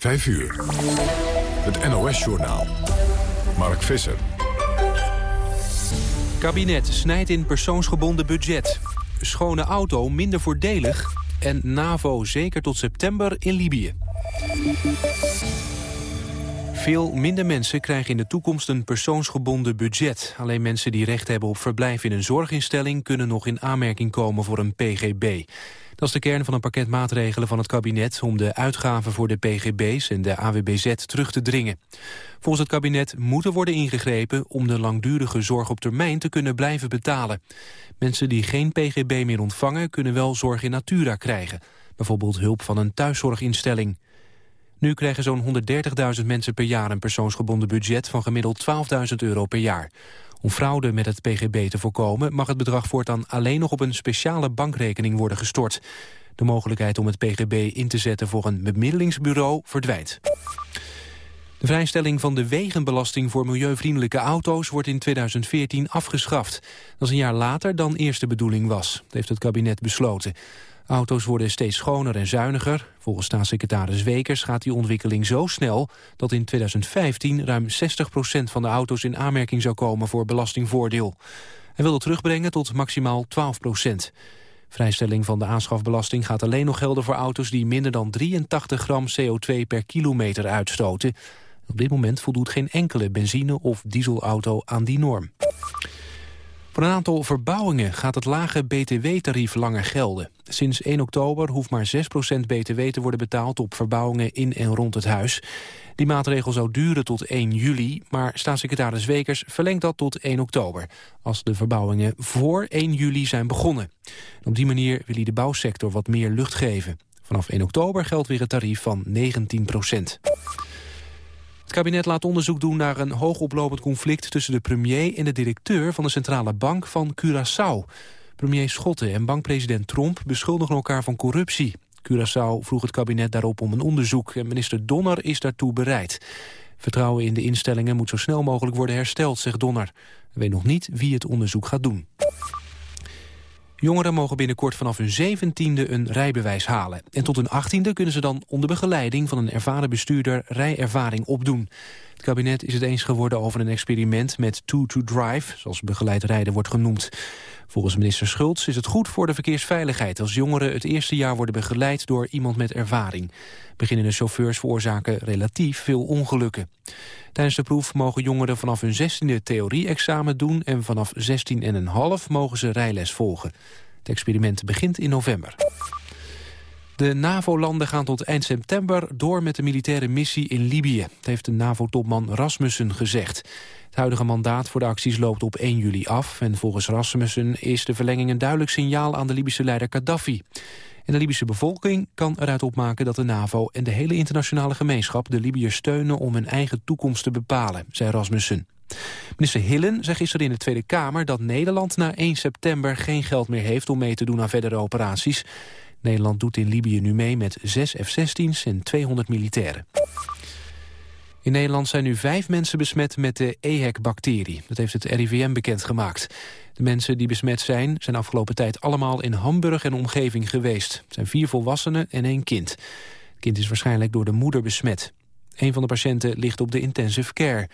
5 uur. Het NOS-journaal. Mark Visser. Kabinet snijdt in persoonsgebonden budget. Schone auto minder voordelig. En NAVO zeker tot september in Libië. Veel minder mensen krijgen in de toekomst een persoonsgebonden budget. Alleen mensen die recht hebben op verblijf in een zorginstelling... kunnen nog in aanmerking komen voor een PGB. Dat is de kern van een pakket maatregelen van het kabinet... om de uitgaven voor de PGB's en de AWBZ terug te dringen. Volgens het kabinet moet er worden ingegrepen... om de langdurige zorg op termijn te kunnen blijven betalen. Mensen die geen PGB meer ontvangen... kunnen wel zorg in natura krijgen. Bijvoorbeeld hulp van een thuiszorginstelling. Nu krijgen zo'n 130.000 mensen per jaar een persoonsgebonden budget van gemiddeld 12.000 euro per jaar. Om fraude met het PGB te voorkomen mag het bedrag voortaan alleen nog op een speciale bankrekening worden gestort. De mogelijkheid om het PGB in te zetten voor een bemiddelingsbureau verdwijnt. De vrijstelling van de wegenbelasting voor milieuvriendelijke auto's wordt in 2014 afgeschaft. Dat is een jaar later dan eerst de bedoeling was. Dat heeft het kabinet besloten. Auto's worden steeds schoner en zuiniger. Volgens staatssecretaris Wekers gaat die ontwikkeling zo snel... dat in 2015 ruim 60% van de auto's in aanmerking zou komen voor belastingvoordeel. Hij wil dat terugbrengen tot maximaal 12% Vrijstelling van de aanschafbelasting gaat alleen nog gelden voor auto's... die minder dan 83 gram CO2 per kilometer uitstoten. Op dit moment voldoet geen enkele benzine- of dieselauto aan die norm. Voor een aantal verbouwingen gaat het lage btw-tarief langer gelden. Sinds 1 oktober hoeft maar 6% btw te worden betaald op verbouwingen in en rond het huis. Die maatregel zou duren tot 1 juli, maar staatssecretaris Wekers verlengt dat tot 1 oktober, als de verbouwingen voor 1 juli zijn begonnen. op die manier wil hij de bouwsector wat meer lucht geven. Vanaf 1 oktober geldt weer een tarief van 19 procent. Het kabinet laat onderzoek doen naar een hoogoplopend conflict... tussen de premier en de directeur van de Centrale Bank van Curaçao. Premier Schotten en bankpresident Trump beschuldigen elkaar van corruptie. Curaçao vroeg het kabinet daarop om een onderzoek... en minister Donner is daartoe bereid. Vertrouwen in de instellingen moet zo snel mogelijk worden hersteld, zegt Donner. Hij weet nog niet wie het onderzoek gaat doen. Jongeren mogen binnenkort vanaf hun zeventiende een rijbewijs halen. En tot hun achttiende kunnen ze dan onder begeleiding van een ervaren bestuurder rijervaring opdoen. Het kabinet is het eens geworden over een experiment met two-to-drive, zoals begeleid rijden wordt genoemd. Volgens minister Schultz is het goed voor de verkeersveiligheid als jongeren het eerste jaar worden begeleid door iemand met ervaring. Beginnende chauffeurs veroorzaken relatief veel ongelukken. Tijdens de proef mogen jongeren vanaf hun 16e theorie-examen doen... en vanaf 16,5 mogen ze rijles volgen. Het experiment begint in november. De NAVO-landen gaan tot eind september door met de militaire missie in Libië. Dat heeft de NAVO-topman Rasmussen gezegd. Het huidige mandaat voor de acties loopt op 1 juli af... en volgens Rasmussen is de verlenging een duidelijk signaal aan de Libische leider Gaddafi. En de Libische bevolking kan eruit opmaken dat de NAVO en de hele internationale gemeenschap de Libiërs steunen om hun eigen toekomst te bepalen, zei Rasmussen. Minister Hillen zei gisteren in de Tweede Kamer dat Nederland na 1 september geen geld meer heeft om mee te doen aan verdere operaties. Nederland doet in Libië nu mee met 6 F-16's en 200 militairen. In Nederland zijn nu vijf mensen besmet met de EHEC-bacterie. Dat heeft het RIVM bekendgemaakt. De mensen die besmet zijn, zijn afgelopen tijd allemaal in Hamburg en omgeving geweest. Het zijn vier volwassenen en één kind. Het kind is waarschijnlijk door de moeder besmet. Een van de patiënten ligt op de intensive care.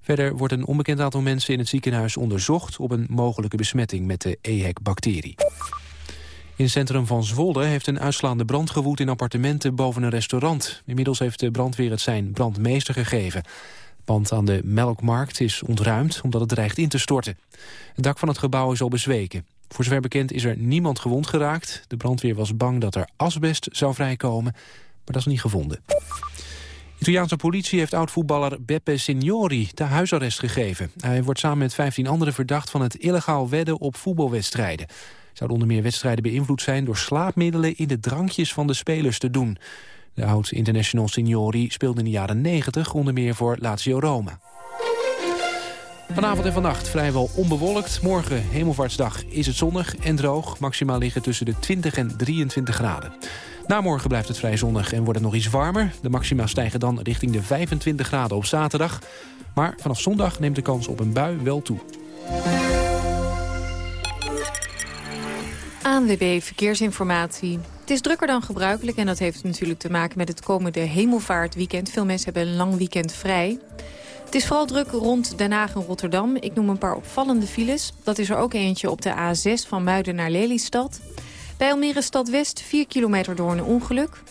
Verder wordt een onbekend aantal mensen in het ziekenhuis onderzocht... op een mogelijke besmetting met de EHEC-bacterie. In het centrum van Zwolle heeft een uitslaande brand gewoed in appartementen boven een restaurant. Inmiddels heeft de brandweer het zijn brandmeester gegeven. Het pand aan de Melkmarkt is ontruimd omdat het dreigt in te storten. Het dak van het gebouw is al bezweken. Voor zover bekend is er niemand gewond geraakt. De brandweer was bang dat er asbest zou vrijkomen, maar dat is niet gevonden. De Italiaanse politie heeft oud-voetballer Beppe Signori te huisarrest gegeven. Hij wordt samen met 15 anderen verdacht van het illegaal wedden op voetbalwedstrijden zouden onder meer wedstrijden beïnvloed zijn... door slaapmiddelen in de drankjes van de spelers te doen. De oud-international Signori speelde in de jaren 90 onder meer voor Lazio Roma. Vanavond en vannacht vrijwel onbewolkt. Morgen, hemelvaartsdag, is het zonnig en droog. Maximaal liggen tussen de 20 en 23 graden. Na morgen blijft het vrij zonnig en wordt het nog iets warmer. De maxima stijgen dan richting de 25 graden op zaterdag. Maar vanaf zondag neemt de kans op een bui wel toe. ANWB Verkeersinformatie. Het is drukker dan gebruikelijk en dat heeft natuurlijk te maken met het komende hemelvaartweekend. Veel mensen hebben een lang weekend vrij. Het is vooral druk rond Den Haag en Rotterdam. Ik noem een paar opvallende files. Dat is er ook eentje op de A6 van Muiden naar Lelystad. Bij Almere Stad West 4 kilometer door een ongeluk.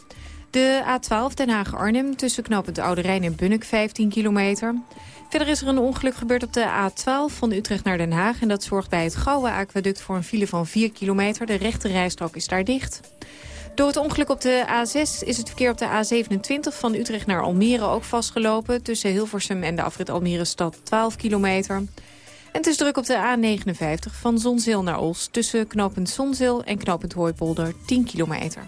De A12 Den Haag-Arnhem tussen knooppunt Oude Rijn en Bunnik 15 kilometer. Verder is er een ongeluk gebeurd op de A12 van Utrecht naar Den Haag. En dat zorgt bij het Gouwe Aquaduct voor een file van 4 kilometer. De rechte rijstrook is daar dicht. Door het ongeluk op de A6 is het verkeer op de A27 van Utrecht naar Almere ook vastgelopen. Tussen Hilversum en de afrit Almere stad 12 kilometer. En het is druk op de A59 van Zonzeel naar Os. Tussen knooppunt Zonzeel en knooppunt Hooipolder 10 kilometer.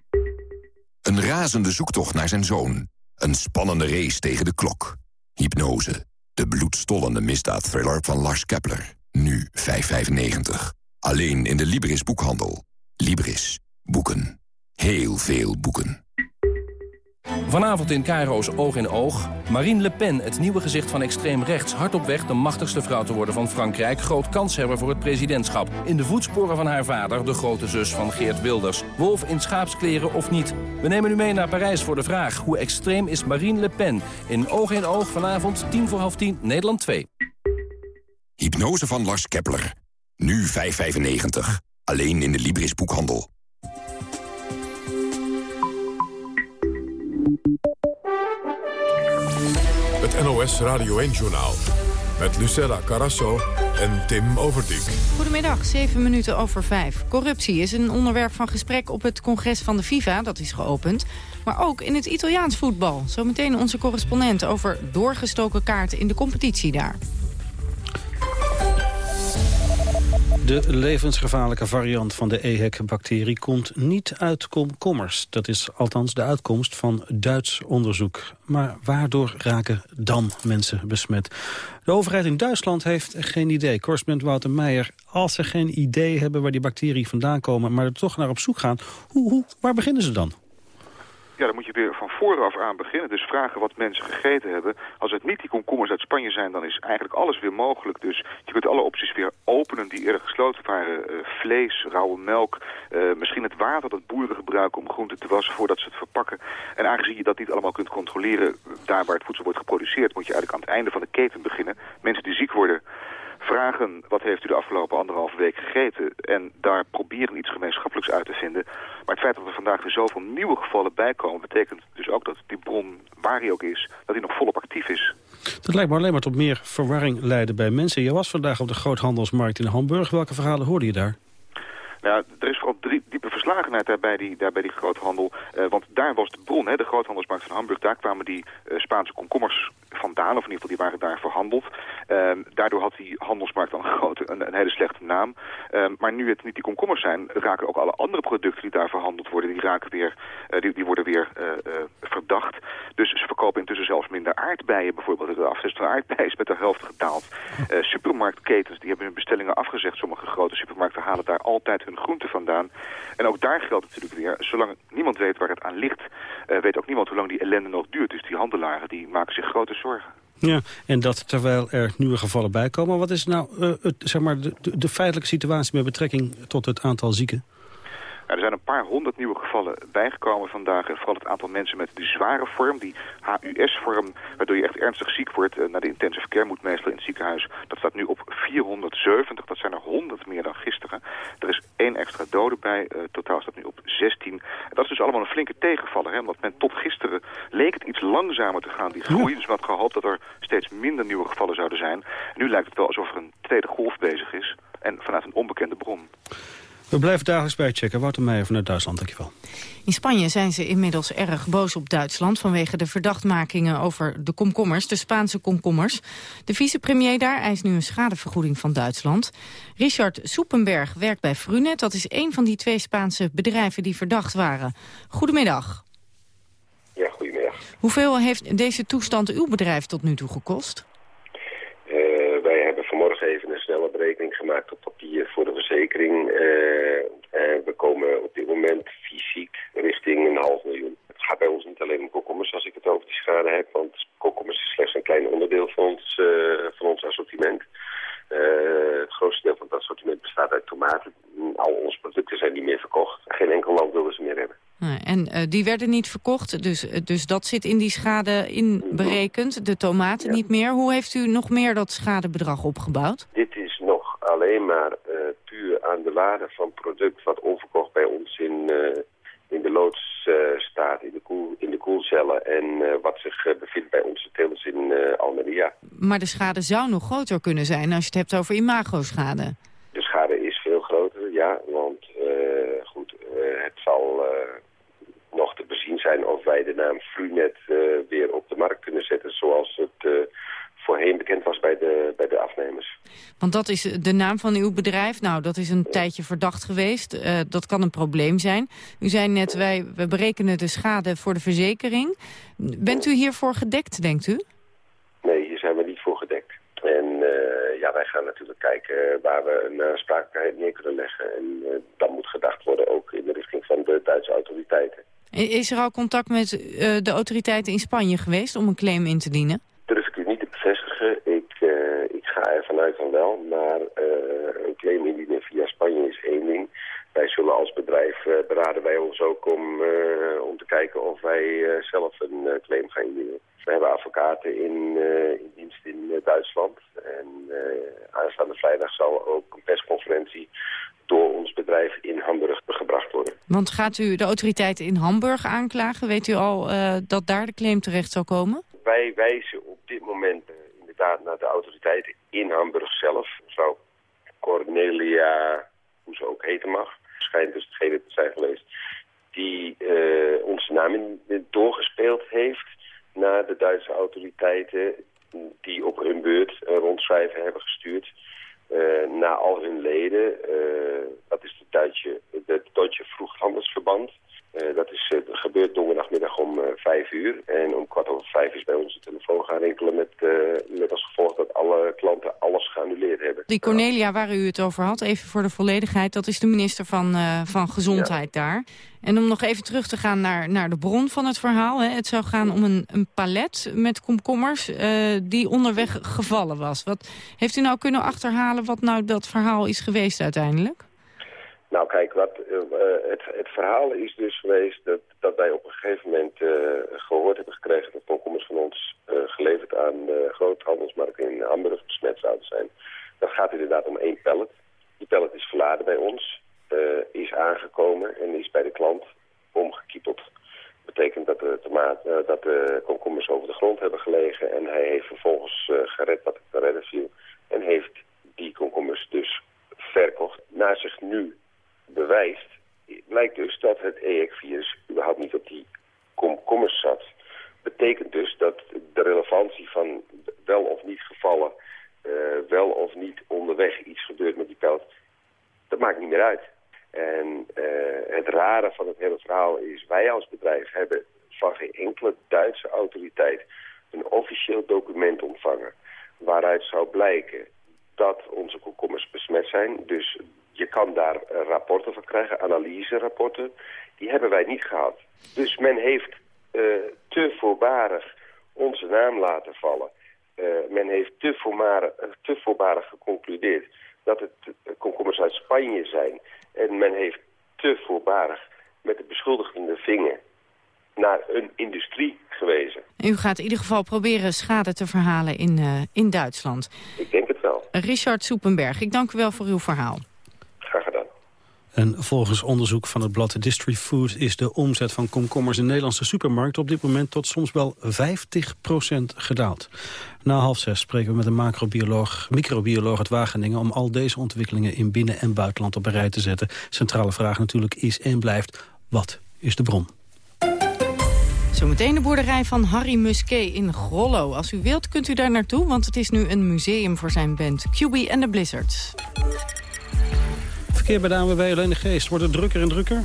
Een razende zoektocht naar zijn zoon. Een spannende race tegen de klok. Hypnose. De bloedstollende misdaadthriller van Lars Kepler. Nu 5,95. Alleen in de Libris boekhandel. Libris. Boeken. Heel veel boeken. Vanavond in Cairo's Oog in Oog. Marine Le Pen, het nieuwe gezicht van extreem rechts... hard op weg de machtigste vrouw te worden van Frankrijk... groot kanshebber voor het presidentschap. In de voetsporen van haar vader, de grote zus van Geert Wilders. Wolf in schaapskleren of niet. We nemen u mee naar Parijs voor de vraag... hoe extreem is Marine Le Pen? In Oog in Oog vanavond, tien voor half tien, Nederland 2. Hypnose van Lars Kepler. Nu 5,95. Alleen in de Libris boekhandel. NOS Radio 1-journaal. Met Lucella Carasso en Tim Overdijk. Goedemiddag, 7 minuten over 5. Corruptie is een onderwerp van gesprek op het congres van de FIFA, dat is geopend. Maar ook in het Italiaans voetbal. Zometeen onze correspondent over doorgestoken kaarten in de competitie daar. De levensgevaarlijke variant van de EHEC-bacterie komt niet uit komkommers. Dat is althans de uitkomst van Duits onderzoek. Maar waardoor raken dan mensen besmet? De overheid in Duitsland heeft geen idee. Correspondent Wouter Meijer, als ze geen idee hebben waar die bacteriën vandaan komen... maar er toch naar op zoek gaan, hoe, waar beginnen ze dan? Ja, dan moet je weer van vooraf aan beginnen. Dus vragen wat mensen gegeten hebben. Als het niet die komkommers uit Spanje zijn, dan is eigenlijk alles weer mogelijk. Dus je kunt alle opties weer openen die eerder gesloten waren. Uh, vlees, rauwe melk, uh, misschien het water dat boeren gebruiken om groenten te wassen voordat ze het verpakken. En aangezien je dat niet allemaal kunt controleren daar waar het voedsel wordt geproduceerd, moet je eigenlijk aan het einde van de keten beginnen. Mensen die ziek worden vragen wat heeft u de afgelopen anderhalve week gegeten... en daar proberen iets gemeenschappelijks uit te vinden. Maar het feit dat er vandaag weer zoveel nieuwe gevallen bijkomen... betekent dus ook dat die bron, waar hij ook is, dat hij nog volop actief is. Dat lijkt me alleen maar tot meer verwarring leiden bij mensen. Je was vandaag op de groothandelsmarkt in Hamburg. Welke verhalen hoorde je daar? Nou, er is vooral diepe verslagenheid daar bij die, daar bij die groothandel. Uh, want daar was de bron, hè, de groothandelsmarkt van Hamburg. Daar kwamen die uh, Spaanse komkommers vandaan, of in ieder geval die waren daar verhandeld. Uh, daardoor had die handelsmarkt dan een, grote, een, hele slechte naam. maar nu het niet die komkommers zijn, raken ook alle andere producten die daar verhandeld worden, die, raken weer, die, die worden weer verdacht. Dus ze verkopen intussen zelfs minder aardbeien bijvoorbeeld. De afzet van aardbeien is met de helft gedaald. supermarktketens die hebben hun bestellingen afgezegd. Sommige grote supermarkten halen daar altijd hun groenten vandaan. En ook daar geldt natuurlijk weer, zolang niemand weet waar het aan ligt... Weet ook niemand hoe lang die ellende nog duurt. Dus die handelaren die maken zich grote Ja, en dat terwijl er nieuwe gevallen bijkomen. Wat is nou uh, het, zeg maar, de, de, de feitelijke situatie met betrekking tot het aantal zieken? Er zijn een paar honderd nieuwe gevallen bijgekomen vandaag. Vooral het aantal mensen met de zware vorm, die HUS-vorm, waardoor je echt ernstig ziek wordt, uh, naar de intensive care moet meestal in het ziekenhuis. Dat staat nu op 470, dat zijn er 100 meer dan gisteren. Er is één extra dode bij, uh, totaal staat nu op 16. En dat is dus allemaal een flinke tegenvaller, hè, omdat men tot gisteren leek het iets langzamer te gaan, die groei. Dus men had gehoopt dat er steeds minder nieuwe gevallen zouden zijn. En nu lijkt het wel alsof er een tweede golf bezig is en vanuit een onbekende bron. We blijven dagelijks bijchecken. Wouter Meijer vanuit Duitsland, dankjewel. In Spanje zijn ze inmiddels erg boos op Duitsland... vanwege de verdachtmakingen over de komkommers, de Spaanse komkommers. De vicepremier daar eist nu een schadevergoeding van Duitsland. Richard Soepenberg werkt bij Frunet. Dat is een van die twee Spaanse bedrijven die verdacht waren. Goedemiddag. Ja, goedemiddag. Hoeveel heeft deze toestand uw bedrijf tot nu toe gekost? Uh, wij hebben vanmorgen even een snelle berekening gemaakt op papier voor de verzekering. Uh, en we komen op dit moment fysiek richting een half miljoen. Het gaat bij ons niet alleen om komkommers als ik het over die schade heb. Want komkommers is slechts een klein onderdeel van ons, uh, van ons assortiment. het grootste deel van het assortiment bestaat uit tomaten. Al onze producten zijn niet meer verkocht. Geen enkel land wilde ze meer hebben. En uh, die werden niet verkocht, dus, dus dat zit in die schade inberekend. De tomaten ja. niet meer. Hoe heeft u nog meer dat schadebedrag opgebouwd? Dit is alleen maar uh, puur aan de waarde van product wat onverkocht bij ons in, uh, in de loods staat, in de, koel, in de koelcellen. En wat zich bevindt bij onze telers in Almeria. Maar de schade zou nog groter kunnen zijn als je het hebt over imago-schade. De schade is veel groter, ja, want goed, het zal nog te bezien zijn of wij de naam Frunet uh, weer op de markt kunnen zetten... zoals het uh, voorheen bekend was bij de, bij de afnemers. Want dat is de naam van uw bedrijf. Nou, dat is een ja. tijdje verdacht geweest. Uh, dat kan een probleem zijn. U zei net, wij we berekenen de schade voor de verzekering. Bent u hiervoor gedekt, denkt u? Nee, hier zijn we niet voor gedekt. En ja, wij gaan natuurlijk kijken waar we een aansprakelijkheid neer kunnen leggen. En dan moet gedacht worden ook in de richting van de Duitse autoriteiten. Is er al contact met uh, de autoriteiten in Spanje geweest om een claim in te dienen? Durf ik u niet te bevestigen. Ik, uh, ik ga ervan uit van wel. Maar uh, een claim indienen via Spanje is één ding. Wij zullen als bedrijf beraden wij ons ook om, om te kijken of wij zelf een claim gaan indienen. We hebben advocaten in, in dienst in Duitsland. En aanstaande vrijdag zal ook een persconferentie door ons bedrijf in Hamburg gebracht worden. Want gaat u de autoriteiten in Hamburg aanklagen? Weet u al uh, dat daar de claim terecht zal komen? Wij wijzen op dit moment naar de autoriteiten in Hamburg zelf. Mevrouw Cornelia, hoe ze ook heten mag, schijnt dus degene te zijn geweest... die uh, onze naam doorgespeeld heeft naar de Duitse autoriteiten... die op hun beurt een rondschrijven hebben gestuurd... Uh, naar al hun leden. Dat is de Duitse, de Deutsche Vroeghandelsverband. Uh, dat is gebeurd donderdagmiddag om vijf uur. En om kwart over vijf is bij onze telefoon gaan rinkelen met, met als gevolg dat alle klanten alles geannuleerd hebben. Die Cornelia waar u het over had, even voor de volledigheid, dat is de minister van, van Gezondheid ja. daar. En om nog even terug te gaan naar, naar de bron van het verhaal. Hè. Het zou gaan om een, een palet met komkommers uh, die onderweg gevallen was. Wat, heeft u nou kunnen achterhalen wat nou dat verhaal is geweest uiteindelijk? Nou kijk, wat, uh, het, het verhaal is dus geweest dat, dat wij op een gegeven moment uh, gehoord hebben gekregen... dat komkommers van ons geleverd aan de groothandelsmarkt in Hamburg besmet zouden zijn. Dat gaat inderdaad om één pallet. Die pallet is verladen bij ons is aangekomen en is bij de klant omgekiepeld. Betekent dat de, dat de komkommers over de grond hebben gelegen en hij heeft vervolgens uh, gered wat te redden viel. En heeft die komkommers dus verkocht. Na zich nu bewijst, blijkt dus dat het EHEC-virus überhaupt niet op die komkommers zat. Betekent dus dat de relevantie van wel of niet gevallen, wel of niet onderweg iets gebeurt met die pelt, dat maakt niet meer uit. En uh, het rare van het hele verhaal is, wij als bedrijf hebben van geen enkele Duitse autoriteit een officieel document ontvangen waaruit zou blijken dat onze komkommers besmet zijn. Dus je kan daar rapporten van krijgen, analyserapporten. Die hebben wij niet gehad. Dus men heeft uh, te voorbarig onze naam laten vallen. Uh, men heeft te voorbarig, te voorbarig geconcludeerd dat het komkommers uit Spanje zijn. En men heeft te voorbarig met de beschuldigende vinger naar een industrie gewezen. U gaat in ieder geval proberen schade te verhalen in, uh, in Duitsland. Ik denk het wel. Richard Soepenberg, ik dank u wel voor uw verhaal. En volgens onderzoek van het blad District Food... is de omzet van komkommers in Nederlandse supermarkten... op dit moment tot soms wel 50% gedaald. Na half zes spreken we met een macrobioloog, microbioloog uit Wageningen... om al deze ontwikkelingen in binnen- en buitenland op een rij te zetten. Centrale vraag natuurlijk is en blijft, wat is de bron? Zometeen de boerderij van Harry Musquet in Grollo. Als u wilt kunt u daar naartoe, want het is nu een museum voor zijn band QB and the Blizzards. Verkeer bij de ANWB alleen de Geest. Wordt het drukker en drukker?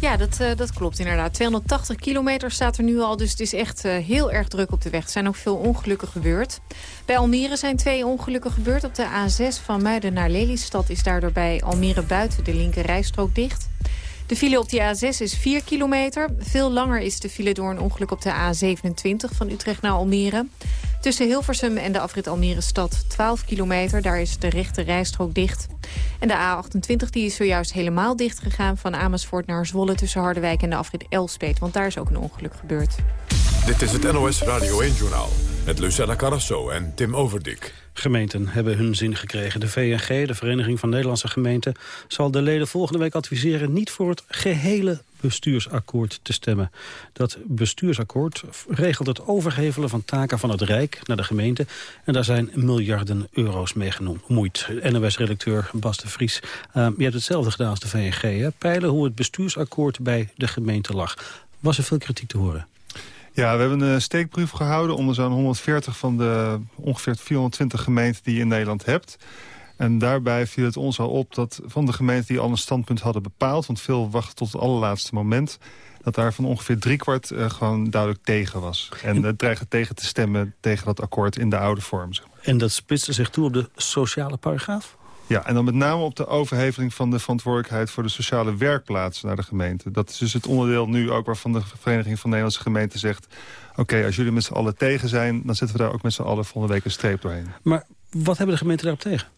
Ja, dat, uh, dat klopt inderdaad. 280 kilometer staat er nu al, dus het is echt uh, heel erg druk op de weg. Er zijn ook veel ongelukken gebeurd. Bij Almere zijn twee ongelukken gebeurd. Op de A6 van Muiden naar Lelystad is daardoor bij Almere buiten de linker rijstrook dicht. De file op die A6 is 4 kilometer. Veel langer is de file door een ongeluk op de A27 van Utrecht naar Almere. Tussen Hilversum en de afrit Almere stad 12 kilometer. Daar is de rechte rijstrook dicht. En de A28 die is zojuist helemaal dicht gegaan... van Amersfoort naar Zwolle tussen Harderwijk en de afrit Elspet. Want daar is ook een ongeluk gebeurd. Dit is het NOS Radio 1-journaal met Lucella Carrasso en Tim Overdik. Gemeenten hebben hun zin gekregen. De VNG, de Vereniging van Nederlandse Gemeenten... zal de leden volgende week adviseren niet voor het gehele bestuursakkoord te stemmen. Dat bestuursakkoord regelt het overgevelen van taken van het Rijk naar de gemeente. En daar zijn miljarden euro's mee gemoeid. NOS-redacteur Bas de Vries, uh, je hebt hetzelfde gedaan als de VNG. Hè? Peilen hoe het bestuursakkoord bij de gemeente lag. Was er veel kritiek te horen? Ja, we hebben een steekproef gehouden onder zo'n 140 van de ongeveer 420 gemeenten die je in Nederland hebt. En daarbij viel het ons al op dat van de gemeenten die al een standpunt hadden bepaald... want veel wachten tot het allerlaatste moment... dat daar van ongeveer driekwart uh, gewoon duidelijk tegen was. En uh, dreigen tegen te stemmen tegen dat akkoord in de oude vorm. Zeg maar. En dat spitste zich toe op de sociale paragraaf? Ja, en dan met name op de overheveling van de verantwoordelijkheid... voor de sociale werkplaatsen naar de gemeente. Dat is dus het onderdeel nu ook waarvan de Vereniging van Nederlandse Gemeenten zegt... oké, als jullie met z'n allen tegen zijn... dan zetten we daar ook met z'n allen volgende week een streep doorheen. Maar wat hebben de gemeenten daarop tegen?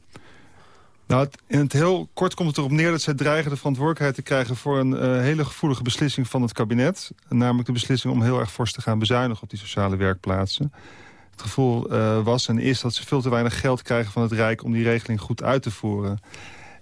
Nou, in het heel kort komt het erop neer dat zij dreigen de verantwoordelijkheid te krijgen... voor een uh, hele gevoelige beslissing van het kabinet. Namelijk de beslissing om heel erg fors te gaan bezuinigen op die sociale werkplaatsen. Het gevoel uh, was en is dat ze veel te weinig geld krijgen van het Rijk... om die regeling goed uit te voeren.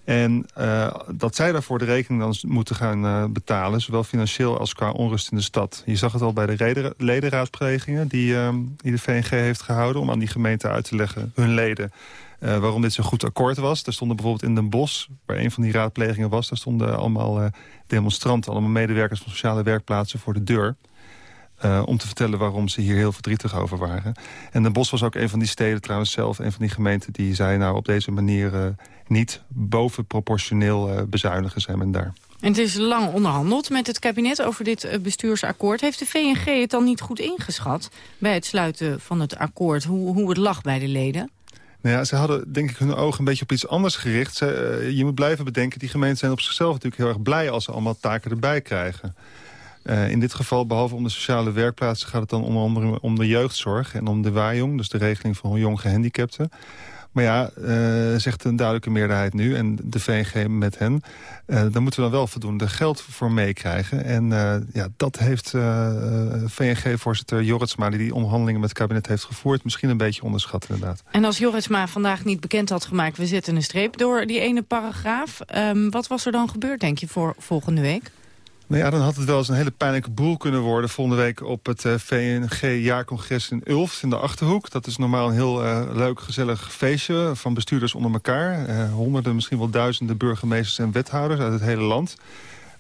En uh, dat zij daarvoor de rekening dan moeten gaan uh, betalen... zowel financieel als qua onrust in de stad. Je zag het al bij de ledenraadplegingen die, die de VNG heeft gehouden... om aan die gemeente uit te leggen, hun leden... Waarom dit zo'n goed akkoord was. Er stonden bijvoorbeeld in Den Bosch, waar een van die raadplegingen was... daar stonden allemaal demonstranten, allemaal medewerkers van sociale werkplaatsen voor de deur... Uh, om te vertellen waarom ze hier heel verdrietig over waren. En Den Bosch was ook een van die steden trouwens zelf... een van die gemeenten die zei nou op deze manier... niet bovenproportioneel bezuinigen zijn men daar. En het is lang onderhandeld met het kabinet over dit bestuursakkoord. Heeft de VNG het dan niet goed ingeschat bij het sluiten van het akkoord... hoe, hoe het lag bij de leden? Nou ja, ze hadden denk ik hun ogen een beetje op iets anders gericht. Ze, uh, je moet blijven bedenken, die gemeenten zijn op zichzelf natuurlijk heel erg blij... als ze allemaal taken erbij krijgen. Uh, in dit geval, behalve om de sociale werkplaatsen... gaat het dan onder andere om de jeugdzorg en om de waaijong... dus de regeling van jong gehandicapten. Maar ja, uh, zegt een duidelijke meerderheid nu en de VNG met hen... Uh, daar moeten we dan wel voldoende geld voor meekrijgen. En ja, dat heeft VNG-voorzitter Jorritsma... die die onderhandelingen met het kabinet heeft gevoerd... misschien een beetje onderschat inderdaad. En als Jorritsma vandaag niet bekend had gemaakt... we zetten een streep door die ene paragraaf... Um, wat was er dan gebeurd, denk je, voor volgende week? Nou ja, dan had het wel eens een hele pijnlijke boel kunnen worden... volgende week op het uh, VNG-jaarcongres in Ulft in de Achterhoek. Dat is normaal een heel uh, leuk, gezellig feestje van bestuurders onder elkaar. Uh, honderden, misschien wel duizenden burgemeesters en wethouders uit het hele land.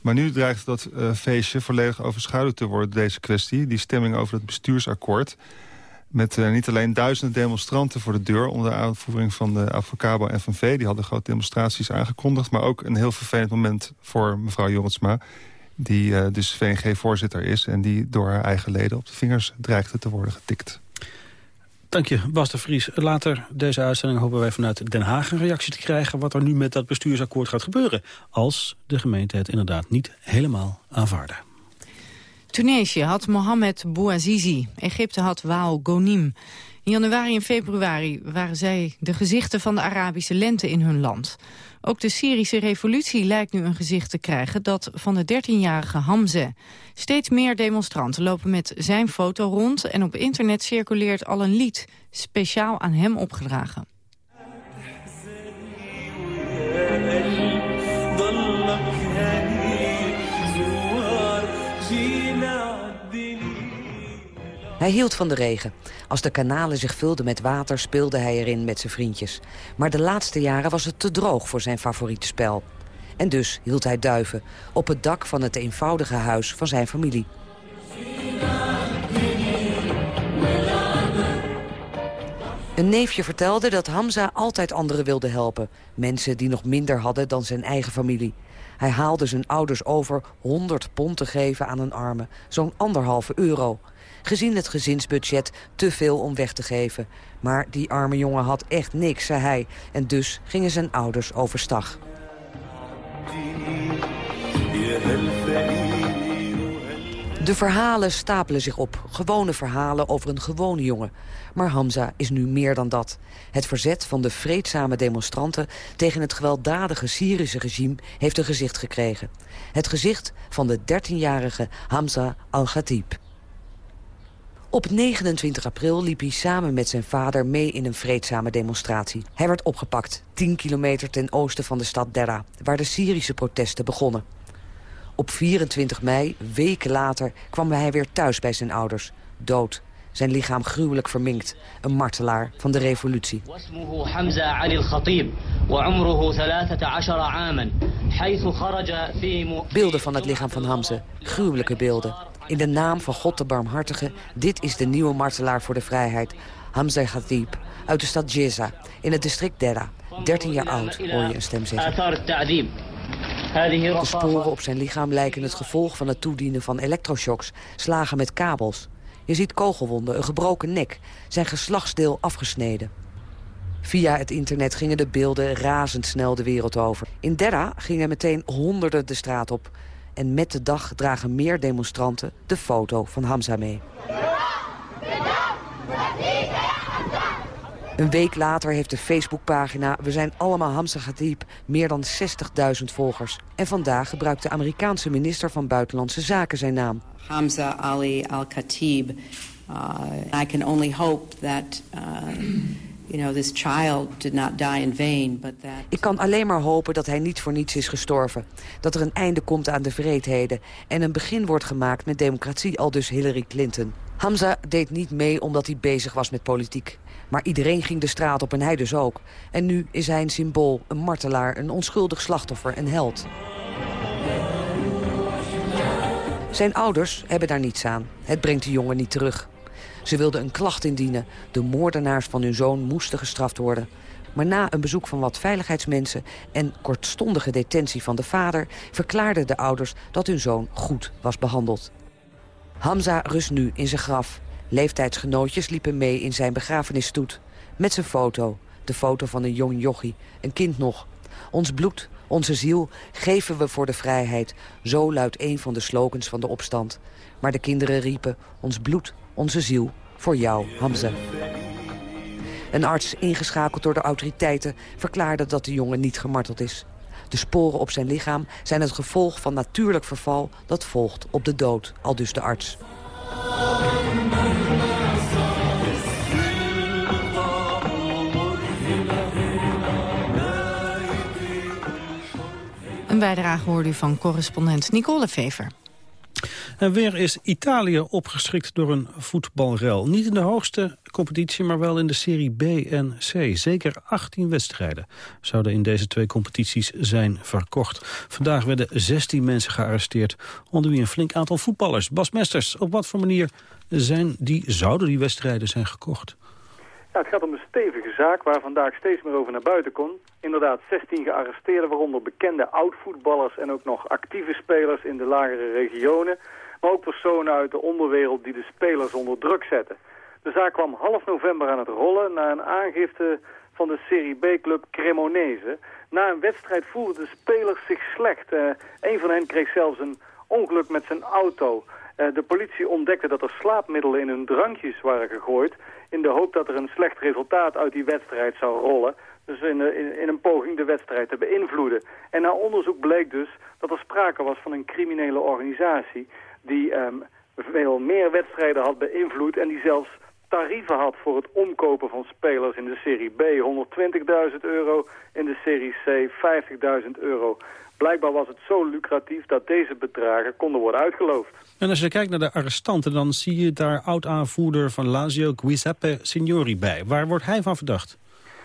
Maar nu dreigt dat feestje volledig overschaduwd te worden, deze kwestie. Die stemming over het bestuursakkoord. Met niet alleen duizenden demonstranten voor de deur... onder de aanvoering van de Avocabo FNV. Die hadden grote demonstraties aangekondigd. Maar ook een heel vervelend moment voor mevrouw Jorritsma die uh, dus VNG-voorzitter is... en die door haar eigen leden op de vingers dreigde te worden getikt. Dank je, Bas de Vries. Later deze uitzending hopen wij vanuit Den Haag een reactie te krijgen... wat er nu met dat bestuursakkoord gaat gebeuren... als de gemeente het inderdaad niet helemaal aanvaarden. Tunesië had Mohamed Bouazizi. Egypte had Waal Gonim. In januari en februari waren zij de gezichten van de Arabische lente in hun land. Ook de Syrische revolutie lijkt nu een gezicht te krijgen, dat van de 13-jarige Hamze. Steeds meer demonstranten lopen met zijn foto rond en op internet circuleert al een lied, speciaal aan hem opgedragen. Hij hield van de regen. Als de kanalen zich vulden met water speelde hij erin met zijn vriendjes. Maar de laatste jaren was het te droog voor zijn favoriete spel. En dus hield hij duiven op het dak van het eenvoudige huis van zijn familie. Een neefje vertelde dat Hamza altijd anderen wilde helpen. Mensen die nog minder hadden dan zijn eigen familie. Hij haalde zijn ouders over 100 pond te geven aan een arme. Zo'n anderhalve euro. Gezien het gezinsbudget te veel om weg te geven. Maar die arme jongen had echt niks, zei hij. En dus gingen zijn ouders overstag. De verhalen stapelen zich op. Gewone verhalen over een gewone jongen. Maar Hamza is nu meer dan dat. Het verzet van de vreedzame demonstranten... tegen het gewelddadige Syrische regime heeft een gezicht gekregen. Het gezicht van de 13-jarige Hamza al-Khatib. Op 29 april liep hij samen met zijn vader mee in een vreedzame demonstratie. Hij werd opgepakt, 10 kilometer ten oosten van de stad Dera... waar de Syrische protesten begonnen. Op 24 mei, weken later, kwam hij weer thuis bij zijn ouders. Dood. Zijn lichaam gruwelijk verminkt. Een martelaar van de revolutie. Beelden van het lichaam van Hamza. Gruwelijke beelden. In de naam van God de Barmhartige, dit is de nieuwe martelaar voor de vrijheid. Hamza Khatib, uit de stad Jeza, in het district Dera. 13 jaar oud, hoor je een stem zeggen. De sporen op zijn lichaam lijken het gevolg van het toedienen van elektroshocks, slagen met kabels. Je ziet kogelwonden, een gebroken nek, zijn geslachtsdeel afgesneden. Via het internet gingen de beelden razendsnel de wereld over. In Dera gingen meteen honderden de straat op. En met de dag dragen meer demonstranten de foto van Hamza mee. Een week later heeft de Facebookpagina We zijn allemaal Hamza Khatib meer dan 60.000 volgers. En vandaag gebruikt de Amerikaanse minister van Buitenlandse Zaken zijn naam. Hamza Ali al-Khatib. Uh, I can only hope that... Uh, you know, this child did not die in vain, but that... Ik kan alleen maar hopen dat hij niet voor niets is gestorven. Dat er een einde komt aan de vreedheden. En een begin wordt gemaakt met democratie, al dus Hillary Clinton. Hamza deed niet mee omdat hij bezig was met politiek. Maar iedereen ging de straat op en hij dus ook. En nu is hij een symbool, een martelaar, een onschuldig slachtoffer, een held. Zijn ouders hebben daar niets aan. Het brengt de jongen niet terug. Ze wilden een klacht indienen. De moordenaars van hun zoon moesten gestraft worden. Maar na een bezoek van wat veiligheidsmensen en kortstondige detentie van de vader... verklaarden de ouders dat hun zoon goed was behandeld. Hamza rust nu in zijn graf. Leeftijdsgenootjes liepen mee in zijn begrafenisstoet. Met zijn foto, de foto van een jong jochie, een kind nog. Ons bloed, onze ziel, geven we voor de vrijheid. Zo luidt een van de slogans van de opstand. Maar de kinderen riepen, ons bloed, onze ziel, voor jou, Hamza. Een arts, ingeschakeld door de autoriteiten, verklaarde dat de jongen niet gemarteld is. De sporen op zijn lichaam zijn het gevolg van natuurlijk verval dat volgt op de dood, al dus de arts. Een bijdrage hoorde u van correspondent Nicole Vever. En weer is Italië opgeschrikt door een voetbalrel. Niet in de hoogste competitie, maar wel in de Serie B en C. Zeker 18 wedstrijden zouden in deze twee competities zijn verkocht. Vandaag werden 16 mensen gearresteerd, onder wie een flink aantal voetballers. Bas Mesters, op wat voor manier zijn die, zouden die wedstrijden zijn gekocht? Het gaat om een stevige zaak waar vandaag steeds meer over naar buiten komt. Inderdaad, 16 gearresteerden, waaronder bekende oud-voetballers en ook nog actieve spelers in de lagere regionen. Maar ook personen uit de onderwereld die de spelers onder druk zetten. De zaak kwam half november aan het rollen na een aangifte van de Serie B-club Cremonese. Na een wedstrijd voelden de spelers zich slecht. Uh, een van hen kreeg zelfs een ongeluk met zijn auto. Uh, de politie ontdekte dat er slaapmiddelen in hun drankjes waren gegooid... in de hoop dat er een slecht resultaat uit die wedstrijd zou rollen. Dus in, in, in, een poging de wedstrijd te beïnvloeden. En na onderzoek bleek dus dat er sprake was van een criminele organisatie... die um, veel meer wedstrijden had beïnvloed en die zelfs tarieven had voor het omkopen van spelers in de Serie B. 120.000 euro, in de Serie C 50.000 euro. Blijkbaar was het zo lucratief dat deze bedragen konden worden uitgeloofd. En als je kijkt naar de arrestanten, dan zie je daar oud-aanvoerder van Lazio Giuseppe Signori bij. Waar wordt hij van verdacht?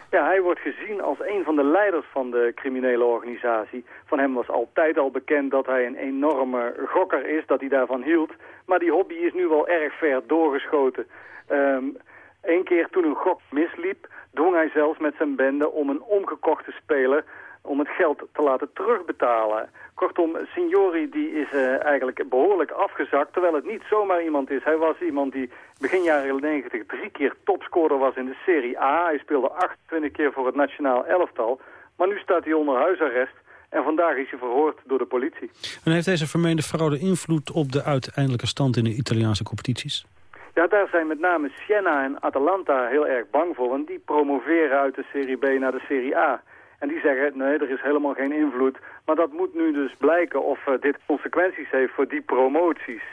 Ja, hij wordt gezien als een van de leiders van de criminele organisatie. Van hem was altijd al bekend dat hij een enorme gokker is, dat hij daarvan hield. Maar die hobby is nu wel erg ver doorgeschoten. Eén ehm, keer toen een gok misliep, dwong hij zelfs met zijn bende om een omgekochte speler om het geld te laten terugbetalen. Kortom, Signori die is uh, eigenlijk behoorlijk afgezakt, terwijl het niet zomaar iemand is. Hij was iemand die begin jaren 90 drie keer topscorer was in de Serie A. Hij speelde 28 keer voor het nationaal elftal. Maar nu staat hij onder huisarrest en vandaag is hij verhoord door de politie. En heeft deze vermeende fraude invloed op de uiteindelijke stand in de Italiaanse competities? Ja, daar zijn met name Siena en Atalanta heel erg bang voor. Want die promoveren uit de Serie B naar de Serie A. En die zeggen, nee, er is helemaal geen invloed. Maar dat moet nu dus blijken of uh, dit consequenties heeft voor die promoties.